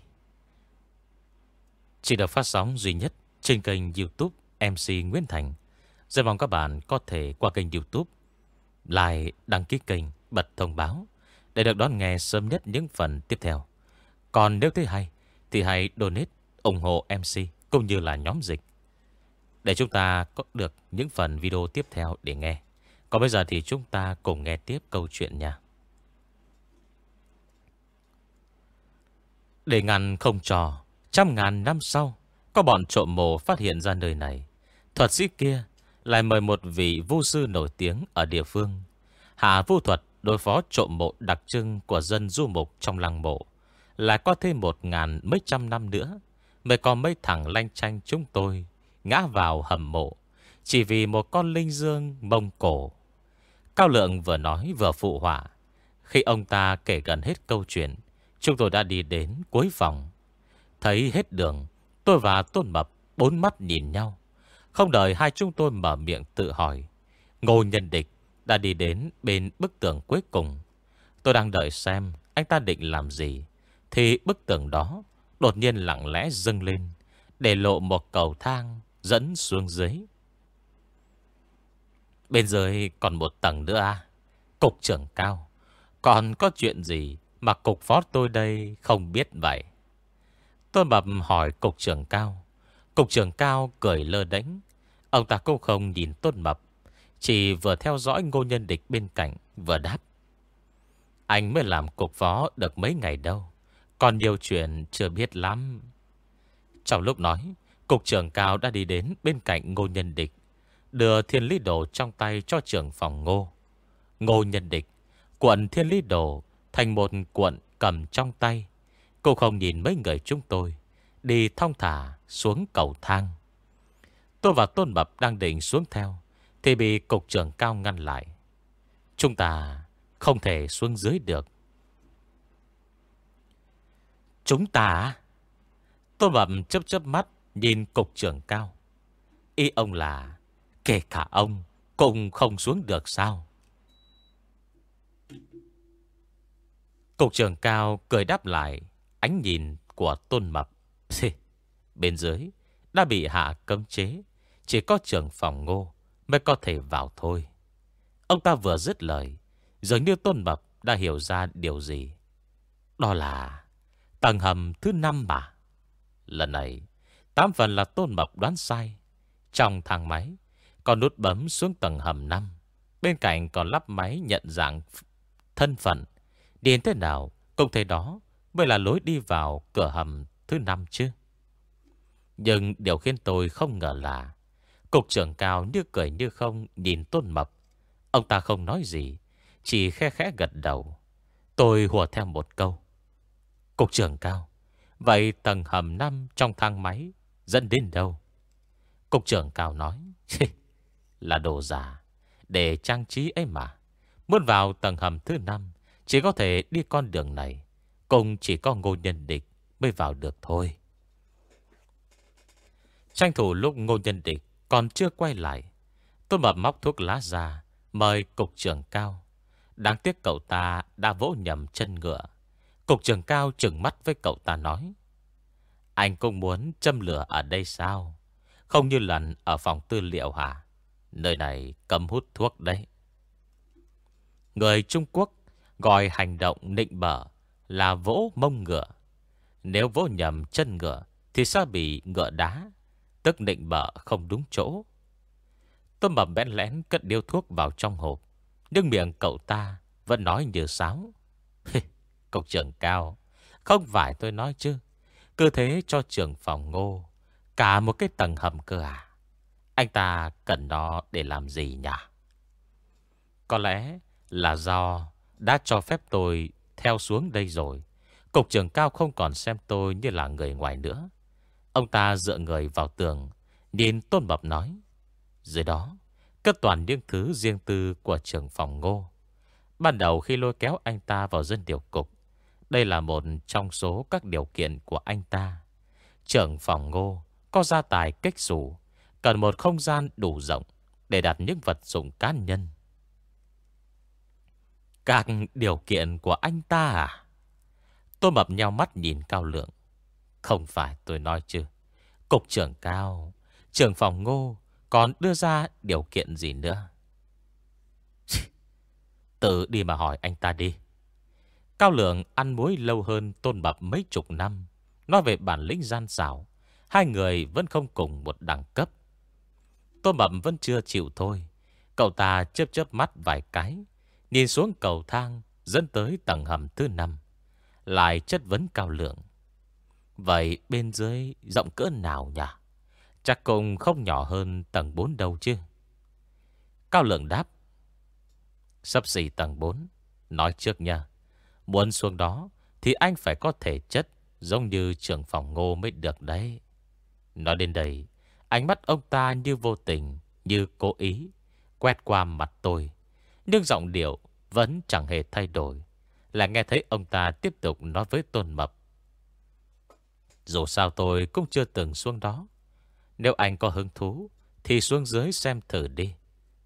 Chỉ được phát sóng duy nhất Trên kênh youtube MC Nguyễn Thành. Rất mong các bạn có thể qua kênh youtube Like, đăng ký kênh, bật thông báo Để được đón nghe sớm nhất những phần tiếp theo. Còn nếu thấy hay Thì hãy donate ủng hộ MC cũng như là nhóm dịch. Để chúng ta có được những phần video tiếp theo để nghe. Còn bây giờ thì chúng ta cùng nghe tiếp câu chuyện nha. Để ngăn không trò Trăm ngàn năm sau, Có bọn trộm mộ phát hiện ra nơi này. Thuật sĩ kia Lại mời một vị vô sư nổi tiếng ở địa phương. Hạ vu thuật đối phó trộm mộ đặc trưng Của dân du mục trong lăng mộ. Lại có thêm một ngàn mấy trăm năm nữa Mới có mấy thằng lanh chanh chúng tôi ngã vào hầm mộ, chỉ vì một con linh dương mông cổ. Cao Lượng vừa nói vừa phụ họa. Khi ông ta kể gần hết câu chuyện, chúng tôi đã đi đến cuối phòng. Thấy hết đường, tôi và Tôn Mập bốn mắt nhìn nhau. Không đợi hai chúng tôi mở miệng tự hỏi. Ngô nhân địch đã đi đến bên bức tường cuối cùng. Tôi đang đợi xem anh ta định làm gì. Thì bức tường đó đột nhiên lặng lẽ dâng lên. Để lộ một cầu thang dẫn xuống dưới. Bên dưới còn một tầng nữa à? Cục trưởng cao. Còn có chuyện gì mà cục phó tôi đây không biết vậy? Tôi bập hỏi cục trưởng cao. Cục trưởng cao cười lơ đánh. Ông ta cũng không nhìn tôn mập. Chỉ vừa theo dõi ngô nhân địch bên cạnh, vừa đáp. Anh mới làm cục phó được mấy ngày đâu. Còn nhiều chuyện chưa biết lắm. Trong lúc nói, Cục trưởng cao đã đi đến bên cạnh ngô nhân địch Đưa thiên lý đồ trong tay cho trưởng phòng ngô. Ngô nhân địch Cuộn thiên lý đồ Thành một cuộn cầm trong tay. Cô không nhìn mấy người chúng tôi Đi thong thả xuống cầu thang. Tôi và Tôn Bập đang định xuống theo Thì bị cục trưởng cao ngăn lại. Chúng ta không thể xuống dưới được. Chúng ta à? Tôn Bậm chấp chấp mắt, Nhìn cục trưởng cao. Ý ông là, Kể cả ông, Cũng không xuống được sao? Cục trưởng cao cười đáp lại, Ánh nhìn của tôn mập. Bên dưới, Đã bị hạ cấm chế. Chỉ có trưởng phòng ngô Mới có thể vào thôi. Ông ta vừa dứt lời, Dường như tôn mập đã hiểu ra điều gì. Đó là Tầng hầm thứ năm mà Lần này Tám phần là tôn mộc đoán sai. Trong thang máy, còn nút bấm xuống tầng hầm 5. Bên cạnh còn lắp máy nhận dạng thân phận. Điền thế nào, cũng thế đó mới là lối đi vào cửa hầm thứ năm chứ. Nhưng điều khiến tôi không ngờ là Cục trưởng cao như cười như không nhìn tôn mập. Ông ta không nói gì, chỉ khe khẽ gật đầu. Tôi hùa theo một câu. Cục trưởng cao, vậy tầng hầm 5 trong thang máy Dẫn đến đâu? Cục trưởng cao nói. Là đồ giả Để trang trí ấy mà. Muốn vào tầng hầm thứ năm Chỉ có thể đi con đường này. Cùng chỉ có ngô nhân địch Mới vào được thôi. Tranh thủ lúc ngô nhân địch Còn chưa quay lại Tôi mập móc thuốc lá ra Mời cục trưởng cao. Đáng tiếc cậu ta đã vỗ nhầm chân ngựa. Cục trưởng cao trừng mắt với cậu ta nói. Anh cũng muốn châm lửa ở đây sao? Không như lần ở phòng tư liệu hả? Nơi này cấm hút thuốc đấy. Người Trung Quốc gọi hành động nịnh bở là vỗ mông ngựa. Nếu vỗ nhầm chân ngựa thì sẽ bị ngựa đá, tức nịnh bở không đúng chỗ. Tôi mập bén lén cất điếu thuốc vào trong hộp, nhưng miệng cậu ta vẫn nói như sáo. Cục trưởng cao, không phải tôi nói chứ. Cứ thế cho trưởng phòng ngô, cả một cái tầng hầm cơ à. Anh ta cần nó để làm gì nhỉ? Có lẽ là do đã cho phép tôi theo xuống đây rồi. Cục trưởng cao không còn xem tôi như là người ngoài nữa. Ông ta dựa người vào tường, nhìn Tôn Bập nói. Dưới đó, cất toàn những thứ riêng tư của trưởng phòng ngô. Ban đầu khi lôi kéo anh ta vào dân điều cục, đây là một trong số các điều kiện của anh ta. Trưởng phòng ngô có gia tài kích rủ, cần một không gian đủ rộng để đặt những vật dụng cá nhân. Các điều kiện của anh ta à? Tôi mập nhau mắt nhìn Cao Lượng. Không phải tôi nói chứ. Cục trưởng Cao, trưởng phòng ngô còn đưa ra điều kiện gì nữa? Tự đi mà hỏi anh ta đi. Cao Lượng ăn muối lâu hơn Tôn Bập mấy chục năm. Nói về bản lĩnh gian xảo, hai người vẫn không cùng một đẳng cấp. Tôn Bập vẫn chưa chịu thôi. Cậu ta chớp chớp mắt vài cái, nhìn xuống cầu thang dẫn tới tầng hầm thứ năm. Lại chất vấn Cao Lượng. Vậy bên dưới rộng cỡ nào nhỉ? Chắc cũng không nhỏ hơn tầng 4 đâu chứ. Cao Lượng đáp. Sắp xỉ tầng 4. Nói trước nha. Muốn xuống đó Thì anh phải có thể chất, Giống như trưởng phòng ngô mới được đấy. Nói đến đây, Ánh mắt ông ta như vô tình, Như cố ý, Quét qua mặt tôi. Nhưng giọng điệu vẫn chẳng hề thay đổi. Là nghe thấy ông ta tiếp tục nói với Tôn Mập. Dù sao tôi cũng chưa từng xuống đó. Nếu anh có hứng thú Thì xuống dưới xem thử đi.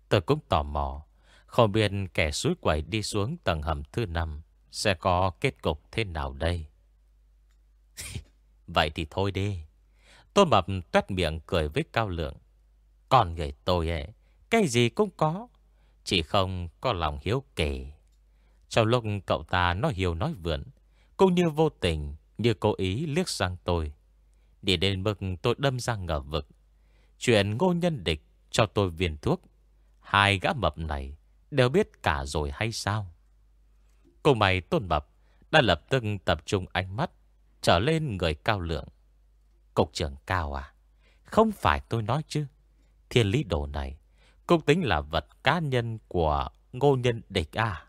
Tôi cũng tò mò, Không biết kẻ suối quẩy đi xuống tầng hầm thứ năm sẽ có kết cục thế nào đây? Vậy thì thôi đi. Tôn Mập tuét miệng cười với Cao Lượng. Còn người tôi ấy, cái gì cũng có. Chỉ không có lòng hiếu kỳ. Trong lúc cậu ta nói hiểu nói vượn, cũng như vô tình, như cố ý liếc sang tôi. Để đến mức tôi đâm ra ngờ vực. Chuyện ngô nhân địch cho tôi viên thuốc. Hai gã mập này đều biết cả rồi hay sao? Cô mày tôn bập Đã lập tức tập trung ánh mắt, Trở lên người cao lượng. Cục trưởng cao à? Không phải tôi nói chứ. Thiên lý đồ này, Cũng tính là vật cá nhân của ngô nhân địch à?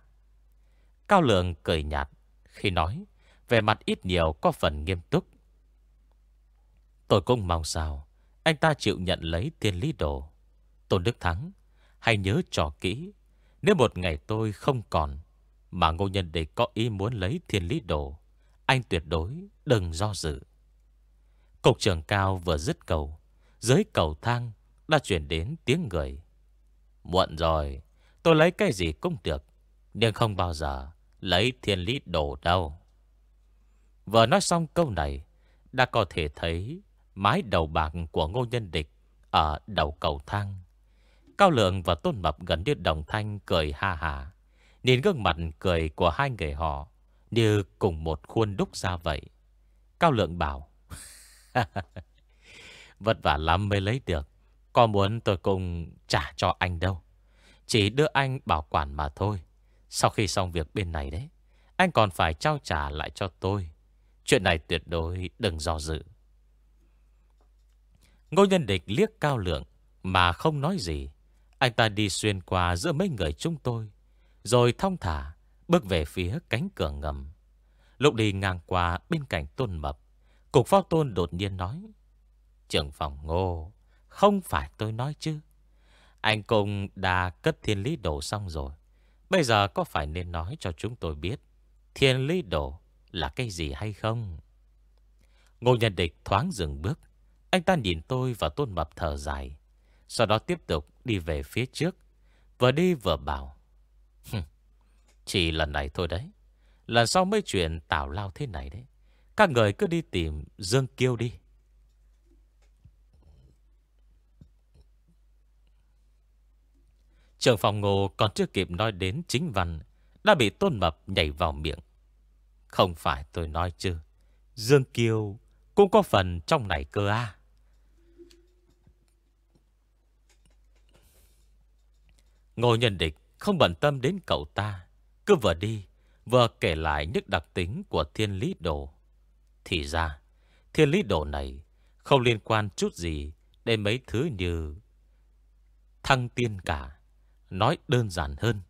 Cao lượng cười nhạt, Khi nói Về mặt ít nhiều có phần nghiêm túc. Tôi cũng mong sao, Anh ta chịu nhận lấy thiên lý đồ. Tôn Đức Thắng, Hãy nhớ trò kỹ, Nếu một ngày tôi không còn mà ngô nhân địch có ý muốn lấy thiên lý đồ. Anh tuyệt đối đừng do dự. Cục trưởng cao vừa dứt cầu. Dưới cầu thang Đã chuyển đến tiếng người. Muộn rồi, Tôi lấy cái gì cũng được, Nhưng không bao giờ lấy thiên lý đồ đâu. Vừa nói xong câu này, Đã có thể thấy Mái đầu bạc của ngô nhân địch Ở đầu cầu thang. Cao Lượng và Tôn Mập gần như đồng thanh cười ha hà. Nhìn gương mặt cười của hai người họ, Như cùng một khuôn đúc ra vậy. Cao Lượng bảo, Vất vả lắm mới lấy được. Có muốn tôi cùng trả cho anh đâu. Chỉ đưa anh bảo quản mà thôi. Sau khi xong việc bên này đấy, Anh còn phải trao trả lại cho tôi. Chuyện này tuyệt đối đừng do dự. Ngô nhân địch liếc cao lượng Mà không nói gì. Anh ta đi xuyên qua giữa mấy người chúng tôi rồi thong thả Bước về phía cánh cửa ngầm. Lúc đi ngang qua bên cạnh tôn mập, Cục phó tôn đột nhiên nói, Trưởng phòng ngô, Không phải tôi nói chứ. Anh cùng đã cất thiên lý đồ xong rồi. Bây giờ có phải nên nói cho chúng tôi biết Thiên lý đồ là cái gì hay không? Ngô nhân địch thoáng dừng bước. Anh ta nhìn tôi và tôn mập thở dài, Sau đó tiếp tục đi về phía trước, Vừa đi vừa bảo chỉ lần này thôi đấy. Lần sau mấy chuyện tào lao thế này đấy, Các người cứ đi tìm Dương Kiêu đi. Trường phòng ngô còn chưa kịp nói đến chính văn, Đã bị tôn mập nhảy vào miệng. Không phải tôi nói chứ, Dương Kiêu cũng có phần trong này cơ à? Ngô nhân địch không bận tâm đến cậu ta, Cứ vừa đi, Vừa kể lại những đặc tính của thiên lý đồ. Thì ra, Thiên lý đồ này Không liên quan chút gì Đến mấy thứ như Thăng tiên cả. Nói đơn giản hơn,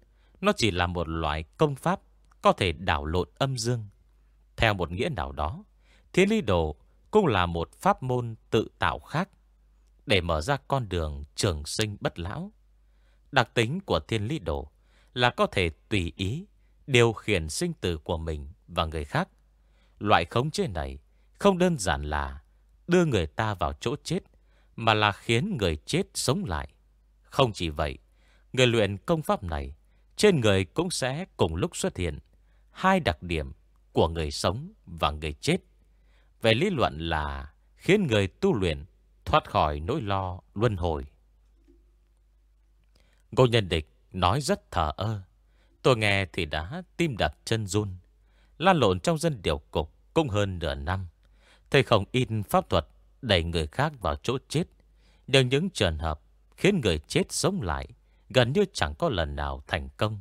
Nó chỉ là một loại công pháp Có thể đảo lộn âm dương. Theo một nghĩa nào đó, Thiên lý đồ cũng là một pháp môn tự tạo khác Để mở ra con đường trường sinh bất lão. Đặc tính của thiên lý đồ Là có thể tùy ý Điều khiển sinh tử của mình Và người khác. Loại khống chế này Không đơn giản là Đưa người ta vào chỗ chết, Mà là khiến người chết sống lại. Không chỉ vậy, Người luyện công pháp này Trên người cũng sẽ cùng lúc xuất hiện Hai đặc điểm Của người sống và người chết. Về lý luận là Khiến người tu luyện Thoát khỏi nỗi lo luân hồi. Ngô Nhân Địch nói rất thở ơ. Tôi nghe thì đã tim đập chân run. Lan lộn trong dân điều cục cũng hơn nửa năm. Thầy không in pháp thuật đẩy người khác vào chỗ chết. Nhưng những trường hợp khiến người chết sống lại gần như chẳng có lần nào thành công.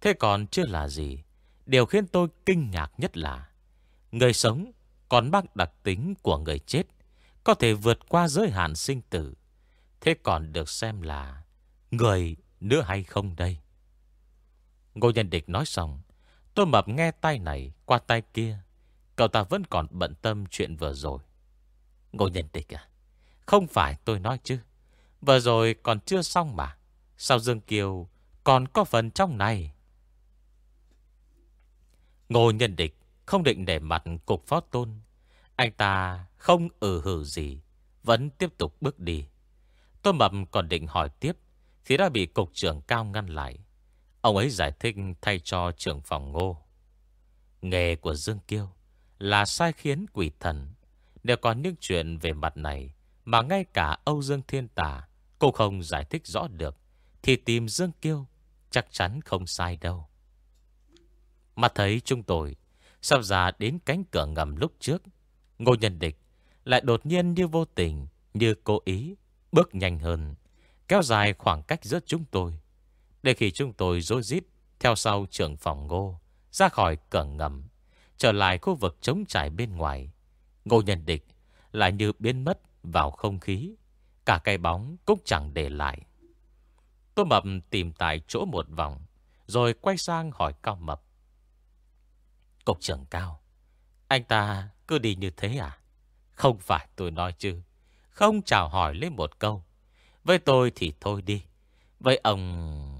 Thế còn chưa là gì. Điều khiến tôi kinh ngạc nhất là người sống còn mang đặc tính của người chết, có thể vượt qua giới hạn sinh tử. Thế còn được xem là Người nữa hay không đây? Ngô Nhân Địch nói xong, tôi mập nghe tay này qua tay kia. Cậu ta vẫn còn bận tâm chuyện vừa rồi. Ngô Nhân Địch à? Không phải tôi nói chứ. Vừa rồi còn chưa xong mà. Sao Dương Kiều còn có phần trong này? Ngô Nhân Địch không định để mặt cục phó tôn. Anh ta không ừ hử gì. Vẫn tiếp tục bước đi. Tôi mập còn định hỏi tiếp. Thì đã bị cục trưởng cao ngăn lại, Ông ấy giải thích thay cho trưởng phòng ngô. Nghề của Dương Kiêu Là sai khiến quỷ thần. Nếu có những chuyện về mặt này Mà ngay cả Âu Dương Thiên Tà Cũng không giải thích rõ được, Thì tìm Dương Kiêu Chắc chắn không sai đâu. Mà thấy chúng tôi Sắp ra đến cánh cửa ngầm lúc trước, Ngô Nhân Địch Lại đột nhiên như vô tình, Như cố ý, Bước nhanh hơn. Kéo dài khoảng cách giữa chúng tôi. Để khi chúng tôi dối rít Theo sau trưởng phòng ngô, Ra khỏi cửa ngầm, Trở lại khu vực trống trải bên ngoài, Ngô nhân địch Lại như biến mất vào không khí, Cả cây bóng cũng chẳng để lại. Tôi mập tìm tại chỗ một vòng, Rồi quay sang hỏi Cao Mập. Cục trưởng Cao, Anh ta cứ đi như thế à? Không phải tôi nói chứ. Không chào hỏi lên một câu với tôi thì thôi đi. Với ông...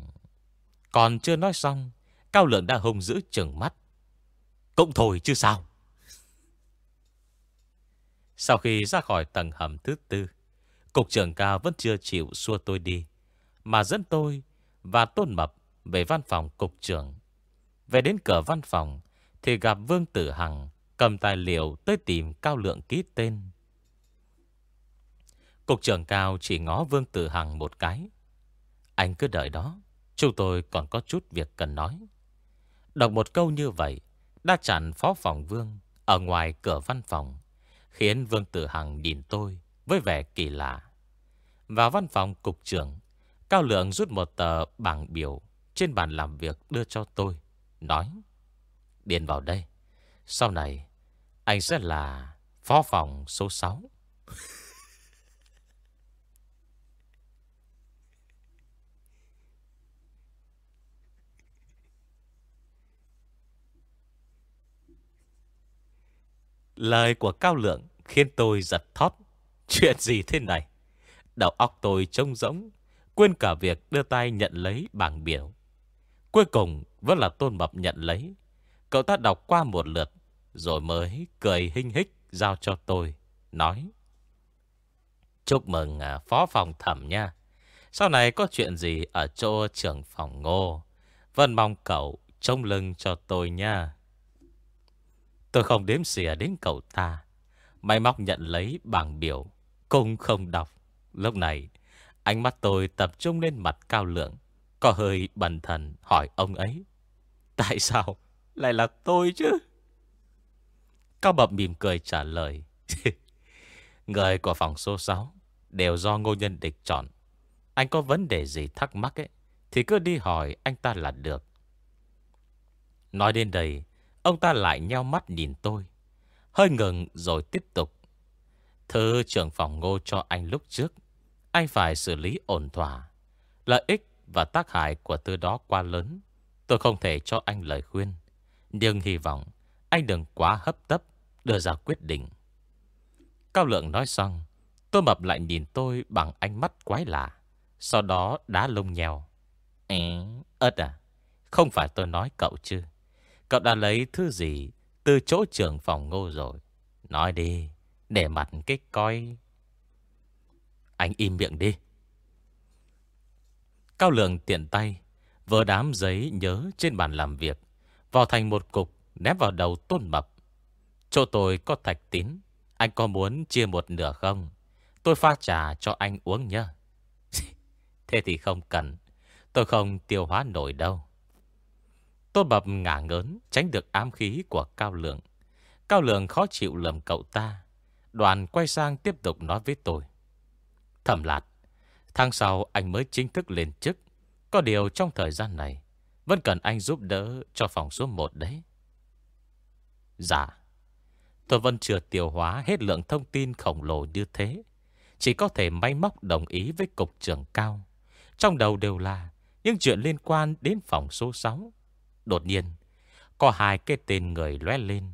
Còn chưa nói xong, Cao Lượng đã hung giữ chừng mắt. Cũng thôi chứ sao. Sau khi ra khỏi tầng hầm thứ tư, Cục trưởng cao vẫn chưa chịu xua tôi đi, mà dẫn tôi và Tôn Mập về văn phòng cục trưởng. Về đến cửa văn phòng, thì gặp Vương Tử Hằng cầm tài liệu tới tìm Cao Lượng ký tên. Cục trưởng cao chỉ ngó Vương Tử Hằng một cái. Anh cứ đợi đó. Chúng tôi còn có chút việc cần nói. Đọc một câu như vậy, đã chặn phó phòng Vương ở ngoài cửa văn phòng, khiến Vương Tử Hằng nhìn tôi với vẻ kỳ lạ. Vào văn phòng cục trưởng, Cao Lượng rút một tờ bảng biểu trên bàn làm việc đưa cho tôi, nói Điền vào đây. Sau này, anh sẽ là phó phòng số 6. Lời của Cao Lượng khiến tôi giật thót. Chuyện gì thế này? Đầu óc tôi trông rỗng, quên cả việc đưa tay nhận lấy bảng biểu. Cuối cùng vẫn là Tôn Mập nhận lấy. Cậu ta đọc qua một lượt, rồi mới cười hinh hích giao cho tôi, nói. Chúc mừng à, phó phòng thẩm nha. Sau này có chuyện gì ở chỗ trưởng phòng ngô, vẫn mong cậu trông lưng cho tôi nha. Tôi không đếm xỉa đến cậu ta. Máy móc nhận lấy bảng biểu, Cũng không đọc. Lúc này, Ánh mắt tôi tập trung lên mặt cao lượng. Có hơi bần thần hỏi ông ấy, Tại sao lại là tôi chứ? Cao bập mỉm cười trả lời, Người của phòng số 6 Đều do ngô nhân địch chọn. Anh có vấn đề gì thắc mắc ấy, Thì cứ đi hỏi anh ta là được. Nói đến đây Ông ta lại nheo mắt nhìn tôi Hơi ngừng rồi tiếp tục. Thư trưởng phòng ngô cho anh lúc trước Anh phải xử lý ổn thỏa Lợi ích và tác hại của thư đó quá lớn. Tôi không thể cho anh lời khuyên Nhưng hy vọng Anh đừng quá hấp tấp Đưa ra quyết định. Cao lượng nói xong Tôi mập lại nhìn tôi bằng ánh mắt quái lạ Sau đó đá lông nhèo Ê, ớt à Không phải tôi nói cậu chứ. Cậu đã lấy thứ gì Từ chỗ trưởng phòng ngô rồi? Nói đi, Để mặt cái coi. Anh im miệng đi. Cao lượng tiện tay, Vỡ đám giấy nhớ trên bàn làm việc Vào thành một cục, Ném vào đầu tôn mập. Chỗ tôi có thạch tín, Anh có muốn chia một nửa không? Tôi pha trà cho anh uống nhé Thế thì không cần, Tôi không tiêu hóa nổi đâu. Tôn Bập ngả ngớn, Tránh được ám khí của Cao Lượng. Cao Lượng khó chịu lầm cậu ta. Đoàn quay sang tiếp tục nói với tôi. Thẩm lạt, Tháng sau anh mới chính thức lên chức. Có điều trong thời gian này, Vẫn cần anh giúp đỡ cho phòng số 1 đấy. Dạ. Tôi vẫn chưa tiêu hóa hết lượng thông tin khổng lồ như thế. Chỉ có thể may móc đồng ý với cục trưởng cao. Trong đầu đều là Những chuyện liên quan đến phòng số 6 Đột nhiên, Có hai cái tên người lóe lên.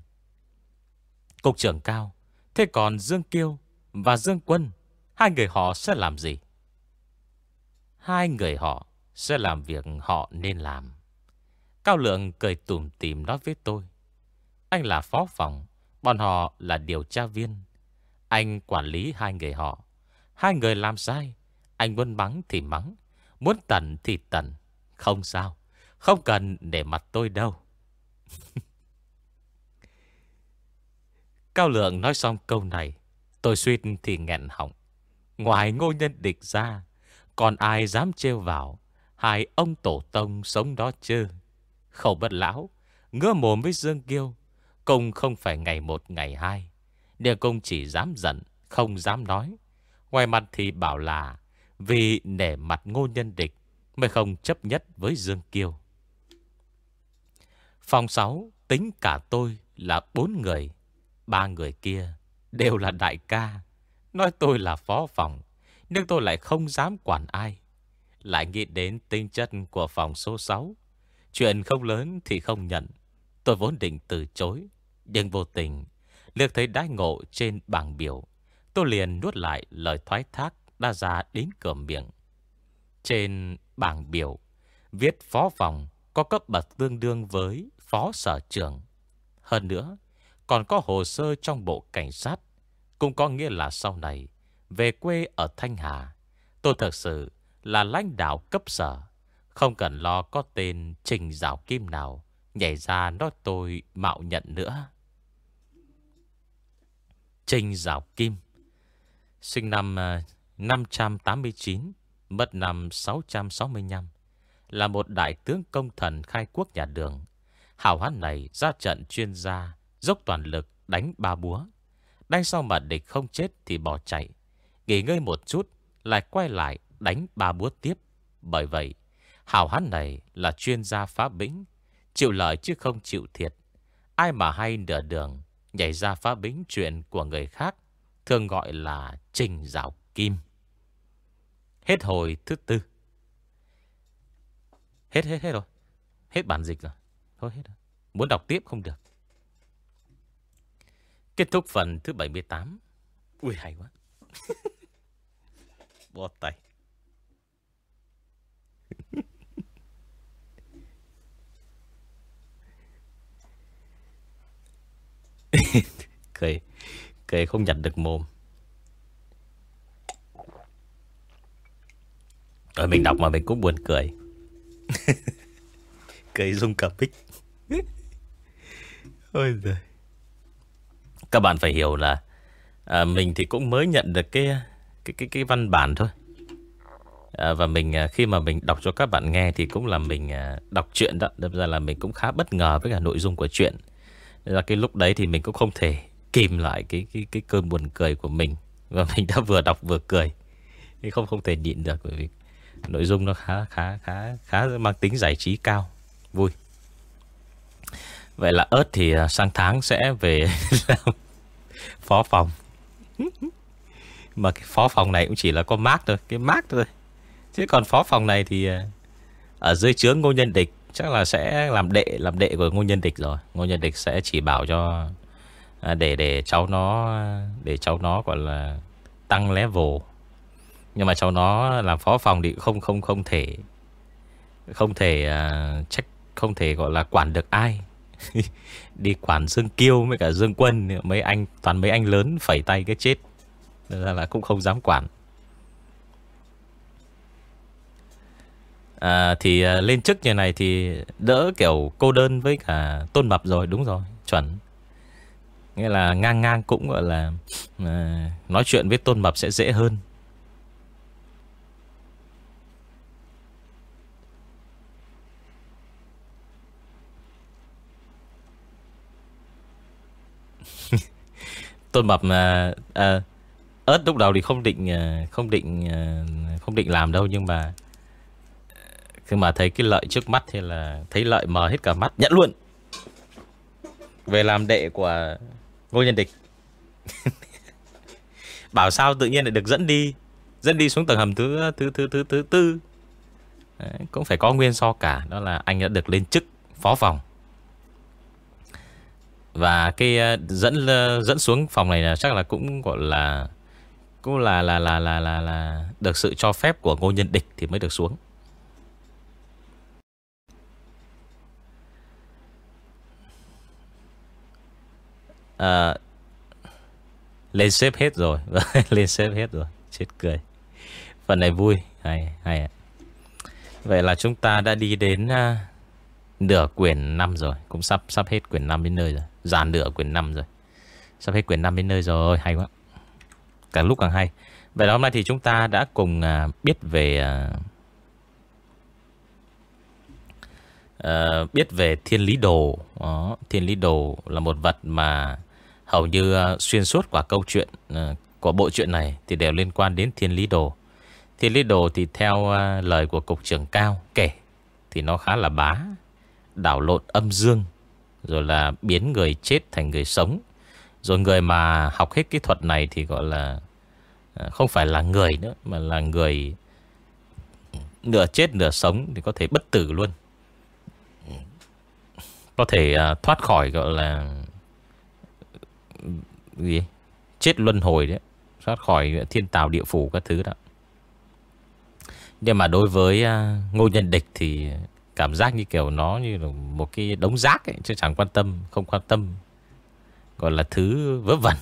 Cục trưởng cao, Thế còn Dương Kiêu và Dương Quân, Hai người họ sẽ làm gì? Hai người họ Sẽ làm việc họ nên làm. Cao Lượng cười tủm tìm nói với tôi, Anh là phó phòng, Bọn họ là điều tra viên. Anh quản lý hai người họ. Hai người làm sai, Anh muốn mắng thì mắng Muốn tận thì tận Không sao không cần để mặt tôi đâu. Cao Lượng nói xong câu này, tôi suýt thì nghẹn họng. Ngoài ngô nhân địch ra, còn ai dám trêu vào hai ông tổ tông sống đó chứ? Khẩu bất lão, ngơ mồm với Dương Kiêu, công không phải ngày một ngày hai. Địa công chỉ dám giận, không dám nói. Ngoài mặt thì bảo là vì nể mặt ngô nhân địch mới không chấp nhất với Dương Kiêu. Phòng 6 tính cả tôi là bốn người. Ba người kia đều là đại ca. Nói tôi là phó phòng. Nhưng tôi lại không dám quản ai. Lại nghĩ đến tinh chất của phòng số 6. Chuyện không lớn thì không nhận. Tôi vốn định từ chối. Nhưng vô tình, liệt thấy đái ngộ trên bảng biểu. Tôi liền nuốt lại lời thoái thác đã ra đến cửa miệng. Trên bảng biểu, viết phó phòng có cấp bậc tương đương với phó sở trưởng. Hơn nữa, còn có hồ sơ trong bộ cảnh sát, cũng có nghĩa là sau này, về quê ở Thanh Hà, tôi thật sự là lãnh đạo cấp sở, không cần lo có tên Trình Giảo Kim nào nhảy ra nói tôi mạo nhận nữa. Trình Giảo Kim Sinh năm à, 589 Mất năm 665 Là một đại tướng công thần khai quốc nhà đường Hảo hán này ra trận chuyên gia, Dốc toàn lực đánh ba búa. Đánh sau mà địch không chết thì bỏ chạy. Nghỉ ngơi một chút, Lại quay lại đánh ba búa tiếp. Bởi vậy Hảo hán này là chuyên gia phá bĩnh Chịu lợi chứ không chịu thiệt. Ai mà hay nửa đường Nhảy ra phá bĩnh chuyện của người khác, Thường gọi là trình rào kim. Hết hồi thứ tư. Hết hết hết rồi. Hết bản dịch rồi. Thôi hết rồi. Muốn đọc tiếp không được. Kết thúc phần thứ 78. Ui, hay quá. Bó tay. cười cười không nhặt được mồm rồi mình đọc mà mình cũng buồn cười Cây rung cả bích Ôi giời. Các bạn phải hiểu là à, Mình thì cũng mới nhận được cái Cái cái cái văn bản thôi. À, Và mình à, khi mà mình đọc cho các bạn nghe Thì cũng là mình à, đọc chuyện đó. Đâm ra là mình cũng khá bất ngờ với cả nội dung của chuyện Nên là cái lúc đấy thì mình cũng không thể Kìm lại cái cái cái cơn buồn cười của mình. Và mình đã vừa đọc vừa cười. Không không thể nhịn được Bởi vì nội dung nó khá khá khá khá mang tính giải trí cao. Vui. Vậy là ớt thì à, sang tháng sẽ về làm phó phòng. Mà cái phó phòng này cũng chỉ là có mát thôi Cái mát thôi. Chứ còn phó phòng này thì à, Ở dưới chướng ngô nhân địch Chắc là sẽ làm đệ làm đệ của ngô nhân địch rồi. Ngô nhân địch sẽ chỉ bảo cho à, Để để cháu nó Để cháu nó gọi là Tăng level. Nhưng mà cháu nó làm phó phòng thì không không không thể Không thể uh, trách không thể gọi là quản được ai. Đi quản Dương Kiêu với cả Dương Quân Mấy anh Toàn mấy anh lớn phẩy tay cái chết. Nên ra là cũng không dám quản. À, Thì à, lên chức như này thì Đỡ kiểu cô đơn với cả Tôn Mập rồi đúng rồi Chuẩn. Nghĩa là ngang ngang cũng gọi là à, Nói chuyện với Tôn Mập sẽ dễ hơn. Tôn Mập mà à, ớt lúc đầu thì không định à, không định à, không định làm đâu nhưng mà khi mà thấy cái lợi trước mắt thì là thấy lợi mờ hết cả mắt. Nhận luôn. Về làm đệ của ngô nhân địch. Bảo sao tự nhiên lại được dẫn đi dẫn đi xuống tầng hầm thứ thứ thứ thứ thứ tư. Đấy, cũng phải có nguyên so cả. Đó là anh đã được lên chức phó phòng và cái ờ, dẫn ờ, dẫn xuống phòng này là chắc là cũng gọi là cũng là là là là là là được sự cho phép của Ngô Nhân Địch thì mới được xuống. À, lên xếp hết rồi, vâng, lên xếp hết rồi, chết cười. Phần này vui, hay hay. Vậy là chúng ta đã đi đến uh, nửa quyển 5 rồi, cũng sắp sắp hết quyển 5 đến nơi rồi. Già nửa quyển 5 rồi. Sắp hết quyển 5 đến nơi rồi Hay quá. Càng lúc càng hay. Vậy là hôm nay thì chúng ta đã cùng à, biết về à, à, Biết về thiên lý đồ. Đó, Thiên lý đồ là một vật mà Hầu như xuyên suốt qua câu chuyện Của bộ truyện này Thì đều liên quan đến thiên lý đồ. Thiên lý đồ thì theo lời của cục trưởng cao kể Thì nó khá là bá Đảo lộn âm dương rồi là biến người chết thành người sống. Rồi người mà học hết kỹ thuật này Thì gọi là à, Không phải là người nữa, Mà là người Nửa chết nửa sống Thì có thể bất tử luôn. Có thể à, thoát khỏi gọi là ừ, Gì? Chết luân hồi đấy, Thoát khỏi thiên tào địa phủ các thứ đó. Nhưng mà đối với à, Ngô Nhân Địch thì Cảm giác như kiểu nó như là một cái đống rác ấy, Chứ chẳng quan tâm Không quan tâm Gọi là thứ vớ vẩn.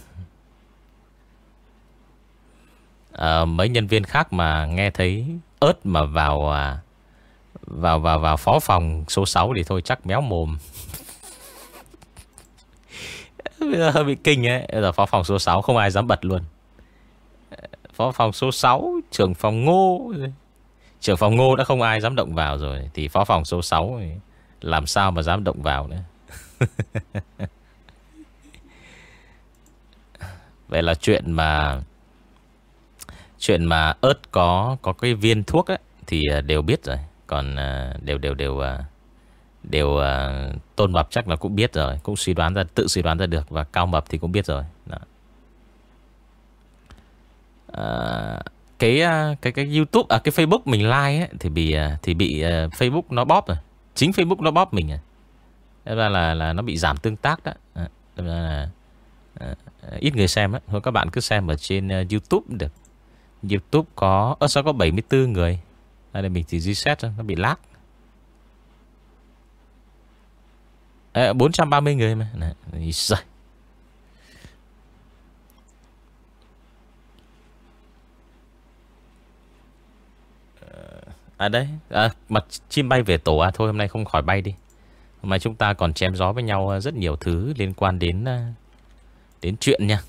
À, Mấy nhân viên khác mà nghe thấy ớt mà vào à, vào vào vào phó phòng số 6 thì thôi chắc méo mồm. Hơi bị kinh ấy Giờ phó phòng số 6 không ai dám bật luôn. Ờ, phó phòng số 6 Trưởng phòng ngô. Trưởng phòng ngô đã không ai dám động vào rồi. Thì phó phòng số 6 Làm sao mà dám động vào nữa? Vậy là chuyện mà Chuyện mà ớt có Có cái viên thuốc ấy, Thì à, đều biết rồi. Còn à, đều đều đều à, Đều tôn mập chắc là cũng biết rồi. Cũng suy đoán ra Tự suy đoán ra được Và cao mập thì cũng biết rồi. Đó. À, cái à, cái cái YouTube à cái Facebook mình like ấy, thì bị à, thì bị uh, Facebook nó bóp rồi. Chính Facebook nó bóp mình à. Thế ra là là nó bị giảm tương tác đó. Ờ, à, ra là à, ít người xem á. Thôi các bạn cứ xem ở trên uh, YouTube được. YouTube có ơ sao có 74 người. Đây mình chỉ reset thôi, nó bị lag. À, 430 người mà. Này, À đấy. À, Mặt chim bay về tổ à? Thôi hôm nay không khỏi bay đi. Mà chúng ta còn chém gió với nhau à, Rất nhiều thứ liên quan đến à, đến chuyện nha.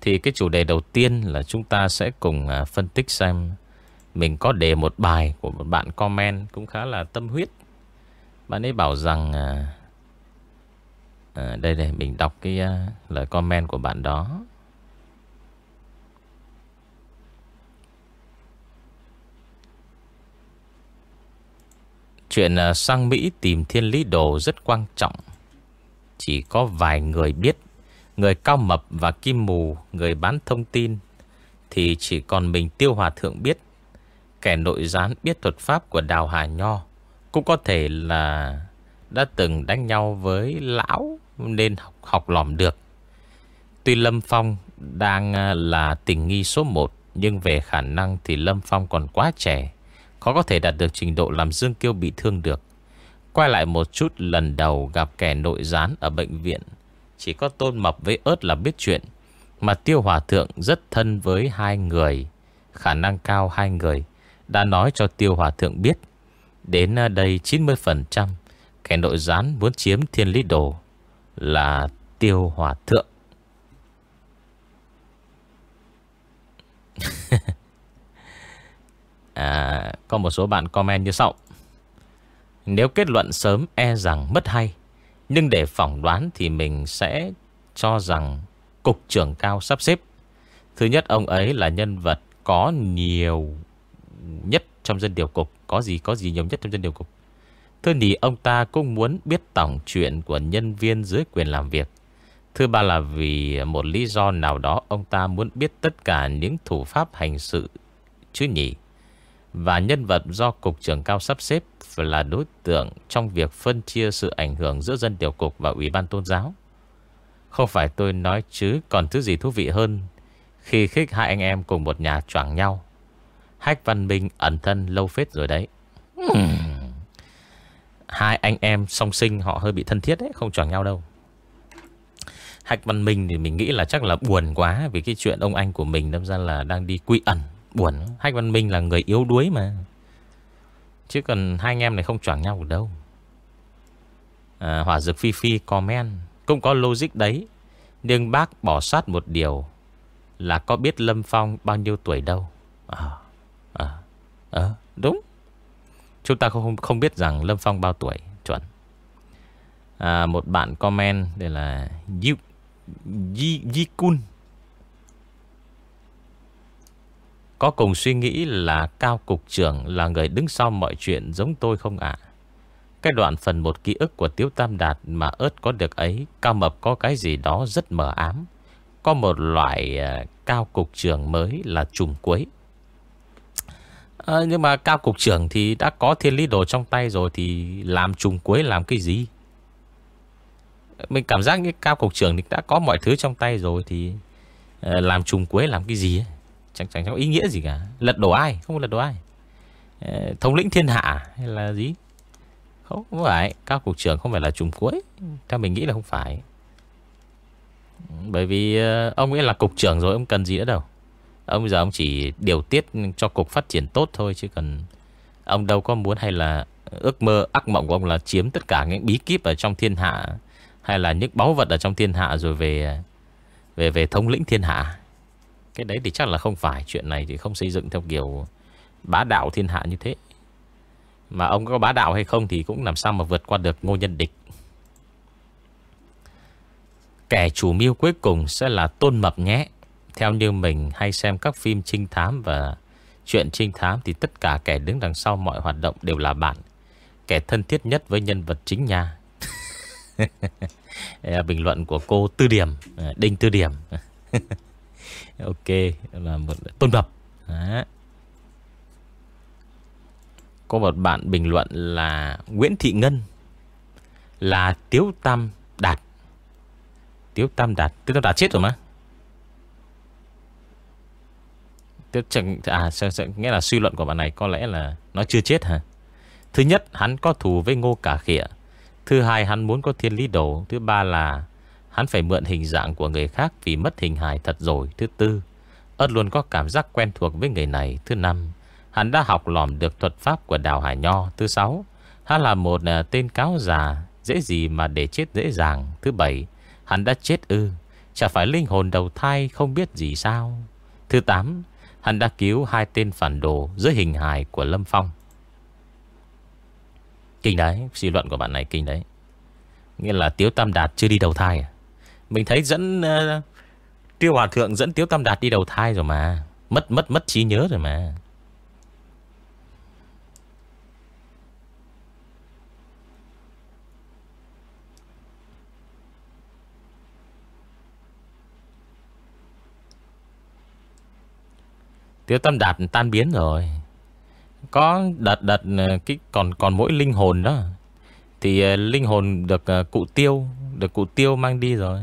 Thì cái chủ đề đầu tiên là chúng ta sẽ cùng à, phân tích xem Mình có đề một bài của một bạn comment cũng khá là tâm huyết. Bạn ấy bảo rằng à, Đây đây mình đọc cái lời comment của bạn đó. Chuyện ờ, sang Mỹ tìm thiên lý đồ rất quan trọng. Chỉ có vài người biết Người cao mập và kim mù Người bán thông tin Thì chỉ còn mình tiêu hòa thượng biết. Kẻ nội gián biết thuật pháp của Đào Hà Nho Cũng có thể là Đã từng đánh nhau với lão Nên học, học lòm được. Tuy Lâm Phong đang ờ, là tình nghi số 1 Nhưng về khả năng thì Lâm Phong còn quá trẻ. Khó có thể đạt được trình độ làm Dương Kiêu bị thương được. Quay lại một chút, lần đầu gặp kẻ nội gián ở bệnh viện, Chỉ có tôn mập với ớt là biết chuyện, Mà tiêu hòa thượng rất thân với hai người, Khả năng cao hai người, Đã nói cho tiêu hòa thượng biết. Đến đây 90% Kẻ nội gián muốn chiếm thiên lý đồ Là tiêu hòa thượng. à, Có một số bạn comment như sau. Nếu kết luận sớm e rằng mất hay Nhưng để phỏng đoán thì mình sẽ cho rằng Cục trưởng cao sắp xếp. Thứ nhất ông ấy là nhân vật có nhiều nhất trong dân điều cục Có gì có gì nhiều nhất trong dân điều cục. Thứ nhì ông ta cũng muốn biết tổng chuyện của nhân viên dưới quyền làm việc. Thứ ba là vì một lý do nào đó ông ta muốn biết tất cả những thủ pháp hành sự chứ nhỉ. Và nhân vật do Cục trưởng Cao sắp xếp là đối tượng trong việc phân chia sự ảnh hưởng giữa dân điều cục và Ủy ban tôn giáo. Không phải tôi nói chứ còn thứ gì thú vị hơn khi khích hai anh em cùng một nhà choảng nhau. Hách Văn Minh ẩn thân lâu phết rồi đấy. Hai anh em song sinh họ hơi bị thân thiết đấy, không choảng nhau đâu. Hách Văn Minh thì mình nghĩ là chắc là buồn quá vì cái chuyện ông anh của mình đâm ra là đang đi quy ẩn Buồn Hách Văn Minh là người yếu đuối mà. Chứ còn hai anh em này không choảng nhau được đâu. À, Hỏa dược Phi Phi comment Cũng có logic đấy Nhưng bác bỏ sát một điều Là có biết Lâm Phong bao nhiêu tuổi đâu. À, à, à đúng. Chúng ta không không biết rằng Lâm Phong bao tuổi Chuẩn. À, Một bạn comment Đây là Yikun Có cùng suy nghĩ là Cao Cục trưởng là người đứng sau mọi chuyện giống tôi không ạ? Cái đoạn phần một ký ức của Tiếu Tam Đạt mà ớt có được ấy, Cao Mập có cái gì đó rất mờ ám. Có một loại ờ, Cao Cục trưởng mới là trùng quấy. À, ờ, nhưng mà Cao Cục trưởng thì đã có thiên lý đồ trong tay rồi thì làm trùng quấy làm cái gì? Mình cảm giác như Cao Cục trưởng thì đã có mọi thứ trong tay rồi thì ờ, làm trùng quấy làm cái gì ấy? Chẳng chẳng có ý nghĩa gì cả. Lật đổ ai? Không có lật đổ ai. Ờ, thống lĩnh thiên hạ hay là gì? Không, không phải. Các cục trưởng không phải là trùng cuối. Theo mình nghĩ là không phải. Bởi vì ờ, ông ấy là cục trưởng rồi Ông cần gì nữa đâu. Ông bây giờ ông chỉ điều tiết cho cục phát triển tốt thôi Chứ cần Ông đâu có muốn hay là Ước mơ ác mộng của ông là chiếm tất cả những bí kíp Ở trong thiên hạ Hay là những báu vật ở trong thiên hạ Rồi về Về về thống lĩnh thiên hạ cái đấy thì chắc là không phải. Chuyện này thì không xây dựng theo kiểu Bá đạo thiên hạ như thế. Mà ông có bá đạo hay không Thì cũng làm sao mà vượt qua được ngô nhân địch. Kẻ chủ mưu cuối cùng Sẽ là tôn mập nhé. Theo như mình hay xem các phim trinh thám Và chuyện trinh thám Thì tất cả kẻ đứng đằng sau mọi hoạt động Đều là bạn. Kẻ thân thiết nhất với nhân vật chính nha. Bình luận của cô Tư Điểm à, Đinh Tư Điểm. Ok là một tôn tập. Đó. Có một bạn bình luận là Nguyễn Thị Ngân Là Tiếu Tam Đạt Tiếu Tam Đạt Tiếu Tam Đạt chết rồi mà Tiếu chẳng, à, Nghĩa là suy luận của bạn này Có lẽ là nó chưa chết hả Thứ nhất hắn có thù với ngô cả khịa. Thứ hai hắn muốn có thiên lý đồ Thứ ba là Hắn phải mượn hình dạng của người khác Vì mất hình hài thật rồi. Thứ tư, Ất luôn có cảm giác quen thuộc với người này. Thứ năm, Hắn đã học lòm được thuật pháp của Đào Hải Nho. Thứ sáu, Hắn là một à, tên cáo già, Dễ gì mà để chết dễ dàng. Thứ bảy, Hắn đã chết ư, Chả phải linh hồn đầu thai không biết gì sao. Thứ tám, Hắn đã cứu hai tên phản đồ Dưới hình hài của Lâm Phong. Kinh đấy, Suy luận của bạn này kinh đấy. Nghĩa là Tiếu Tam Đạt chưa đi đầu thai à? Mình thấy dẫn uh, Tiêu Hòa Thượng dẫn Tiếu Tam Đạt đi đầu thai rồi mà. Mất mất mất trí nhớ rồi mà. Tiêu tam Đạt tan biến rồi. Có đợt đợt ờ, cái còn còn mỗi linh hồn đó. Thì ờ, linh hồn được cụ tiêu được cụ tiêu mang đi rồi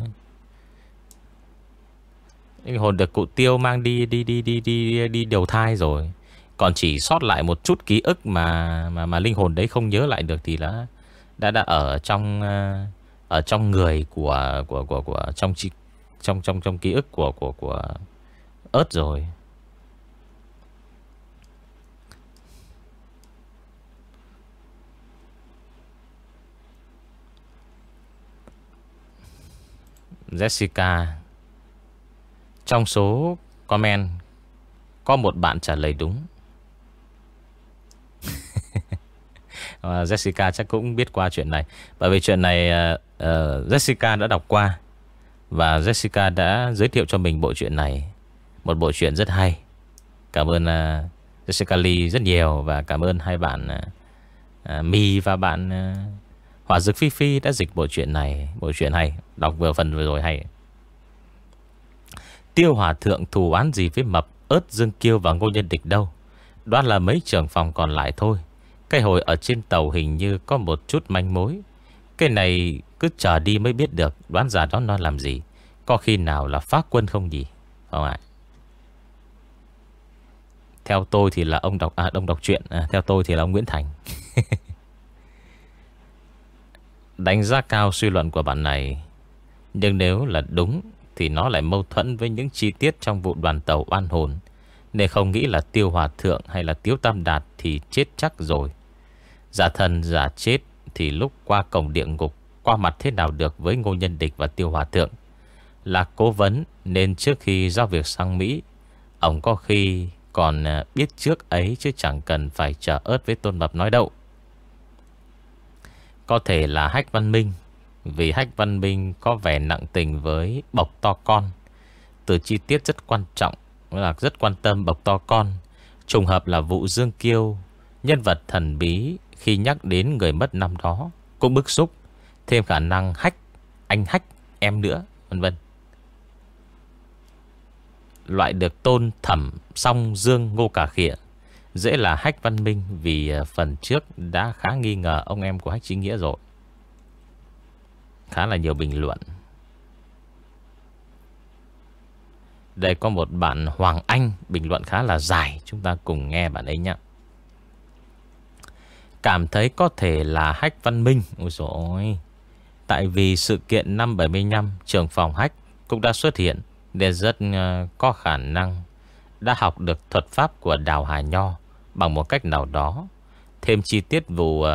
Linh hồn được cụ tiêu mang đi đi đi đi đi đi đầu thai rồi Còn chỉ sót lại một chút ký ức mà mà mà linh hồn đấy không nhớ lại được thì đã đã đã ở trong ờ, ở trong người của của của của trong trong trong trong ký ức của của của ớt rồi. Jessica. Trong số comment Có một bạn trả lời đúng. Ờ, Jessica chắc cũng biết qua chuyện này. Bởi vì chuyện này uh, Jessica đã đọc qua. Và Jessica đã giới thiệu cho mình bộ truyện này. Một bộ truyện rất hay. Cảm ơn uh, Jessica Lee rất nhiều Và cảm ơn hai bạn uh, Mi và bạn uh, Hỏa Dực Phi Phi đã dịch bộ truyện này. Bộ truyện hay. Đọc vừa phần vừa rồi hay. Tiêu Hòa Thượng thù án gì với Mập ớt Dương Kiêu và Ngô Nhân Địch đâu? Đoán là mấy trưởng phòng còn lại thôi. Cái hồi ở trên tàu hình như có một chút manh mối. Cái này cứ chờ đi mới biết được Đoán giả đó nó làm gì. Có khi nào là phát quân không gì Không ạ. Theo tôi thì là ông đọc à, ông đọc truyện à, Theo tôi thì là ông Nguyễn Thành. Đánh giá cao suy luận của bạn này nhưng nếu là đúng Thì nó lại mâu thuẫn với những chi tiết Trong vụ đoàn tàu oan hồn. Nên không nghĩ là tiêu hòa thượng Hay là tiếu tam đạt thì chết chắc rồi. Giả thần, giả chết Thì lúc qua cổng địa ngục, Qua mặt thế nào được với ngô nhân địch và tiêu hòa thượng? Là cố vấn, Nên trước khi giao việc sang Mỹ, Ông có khi còn à, biết trước ấy Chứ chẳng cần phải chờ ớt với tôn mập nói đâu. Có thể là Hách Văn Minh vì Hách Văn Minh có vẻ nặng tình với bọc to con. Từ chi tiết rất quan trọng, là Rất quan tâm bọc to con. Trùng hợp là vụ Dương Kiêu, Nhân vật thần bí, Khi nhắc đến người mất năm đó, Cũng bức xúc. Thêm khả năng hách, Anh hách, em nữa, Vân vân. Loại được tôn thẩm Song Dương Ngô Cả Khịa, Dễ là Hách Văn Minh Vì à, phần trước đã khá nghi ngờ Ông em của Hách Chính Nghĩa rồi. Khá là nhiều bình luận. Đây có một bạn Hoàng Anh Bình luận khá là dài Chúng ta cùng nghe bạn ấy nhé. Cảm thấy có thể là Hách Văn Minh. Ôi dồi Tại vì sự kiện năm 75 Trường phòng Hách cũng đã xuất hiện Nên rất ờ, có khả năng Đã học được thuật pháp của Đào Hà Nho Bằng một cách nào đó. Thêm chi tiết vụ uh,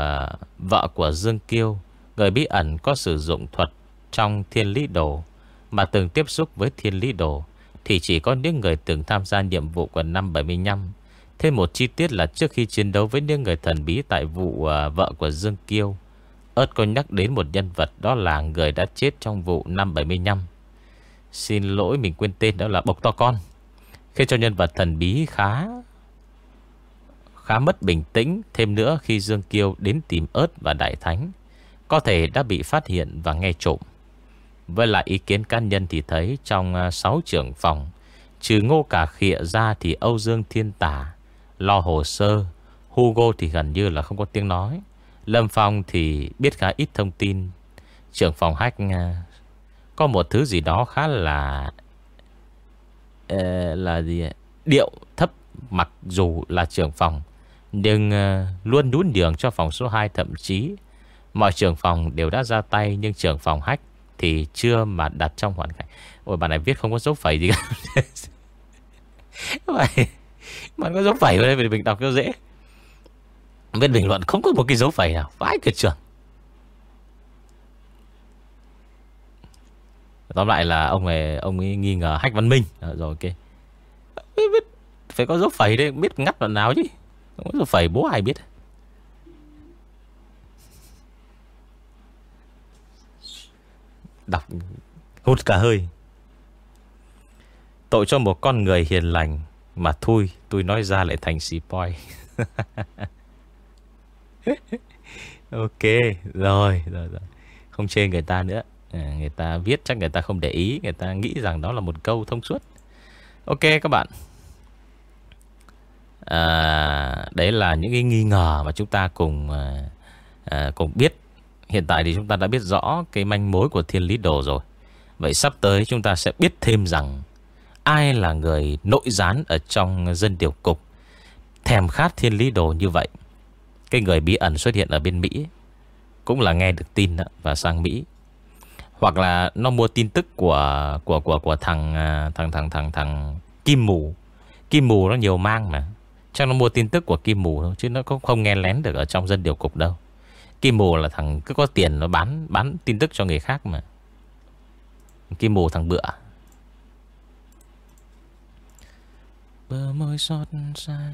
vợ của Dương Kiêu Người bí ẩn có sử dụng thuật Trong thiên lý đồ, Mà từng tiếp xúc với thiên lý đồ Thì chỉ có những người từng tham gia nhiệm vụ của năm 75 Thêm một chi tiết là trước khi chiến đấu với những người thần bí Tại vụ à, vợ của Dương Kiêu, ớt có nhắc đến một nhân vật Đó là người đã chết trong vụ năm 75 Xin lỗi, mình quên tên đó là Bộc To Con Khi cho nhân vật thần bí khá khá mất bình tĩnh. Thêm nữa, khi Dương Kiêu đến tìm ớt và Đại Thánh có thể đã bị phát hiện và nghe trộm. Với lại ý kiến cá nhân thì thấy Trong à, 6 trưởng phòng Trừ ngô cả khịa ra thì Âu Dương Thiên Tả Lo hồ sơ Hugo thì gần như là không có tiếng nói. Lâm Phong thì biết khá ít thông tin. Trưởng phòng Hách à, Có một thứ gì đó khá là uh, Là gì Điệu thấp Mặc dù là trưởng phòng nhưng uh, luôn đún đường cho phòng số 2 Thậm chí mọi trưởng phòng đều đã ra tay Nhưng trưởng phòng hách Thì chưa mà đặt trong hoàn cảnh. Ôi bạn này viết không có dấu phẩy gì cả. Vậy Bạn có dấu phẩy đây vì mình đọc cho dễ. Bên bình luận không có một cái dấu phẩy nào. Vãi tuyệt trường. Tóm lại là ông ấy ông ấy nghi ngờ Hách Văn Minh. À, Rồi ok. Biết, Phải có dấu phẩy đấy Biết ngắt đoạn nào chứ? Không có dấu phẩy bố ai biết? Đọc hút cả hơi. Tội cho một con người hiền lành Mà thôi tôi nói ra lại thành spoil poi Ok Rồi rồi rồi. Không chê người ta nữa. À, Người ta viết chắc người ta không để ý Người ta nghĩ rằng đó là một câu thông suốt. Ok các bạn. À, Đấy là những cái nghi ngờ Mà chúng ta cùng à, à Cùng biết. Hiện tại thì chúng ta đã biết rõ Cái manh mối của thiên lý đồ rồi. Vậy sắp tới chúng ta sẽ biết thêm rằng Ai là người nội gián Ở trong dân điều cục. Thèm khát thiên lý đồ như vậy. Cái người bí ẩn xuất hiện ở bên Mỹ Cũng là nghe được tin đó, Và sang Mỹ. Hoặc là nó mua tin tức của Của của của thằng à, thằng thằng thằng thằng Kim Mù. Kim Mù nó nhiều mang mà. Chắc nó mua tin tức của Kim Mù thôi Chứ nó cũng không nghe lén được ở trong dân điều cục đâu. Kim Mù là thằng cứ có tiền Nó bán bán tin tức cho người khác mà. Kim Mù thằng bựa. Bờ môi xót xa.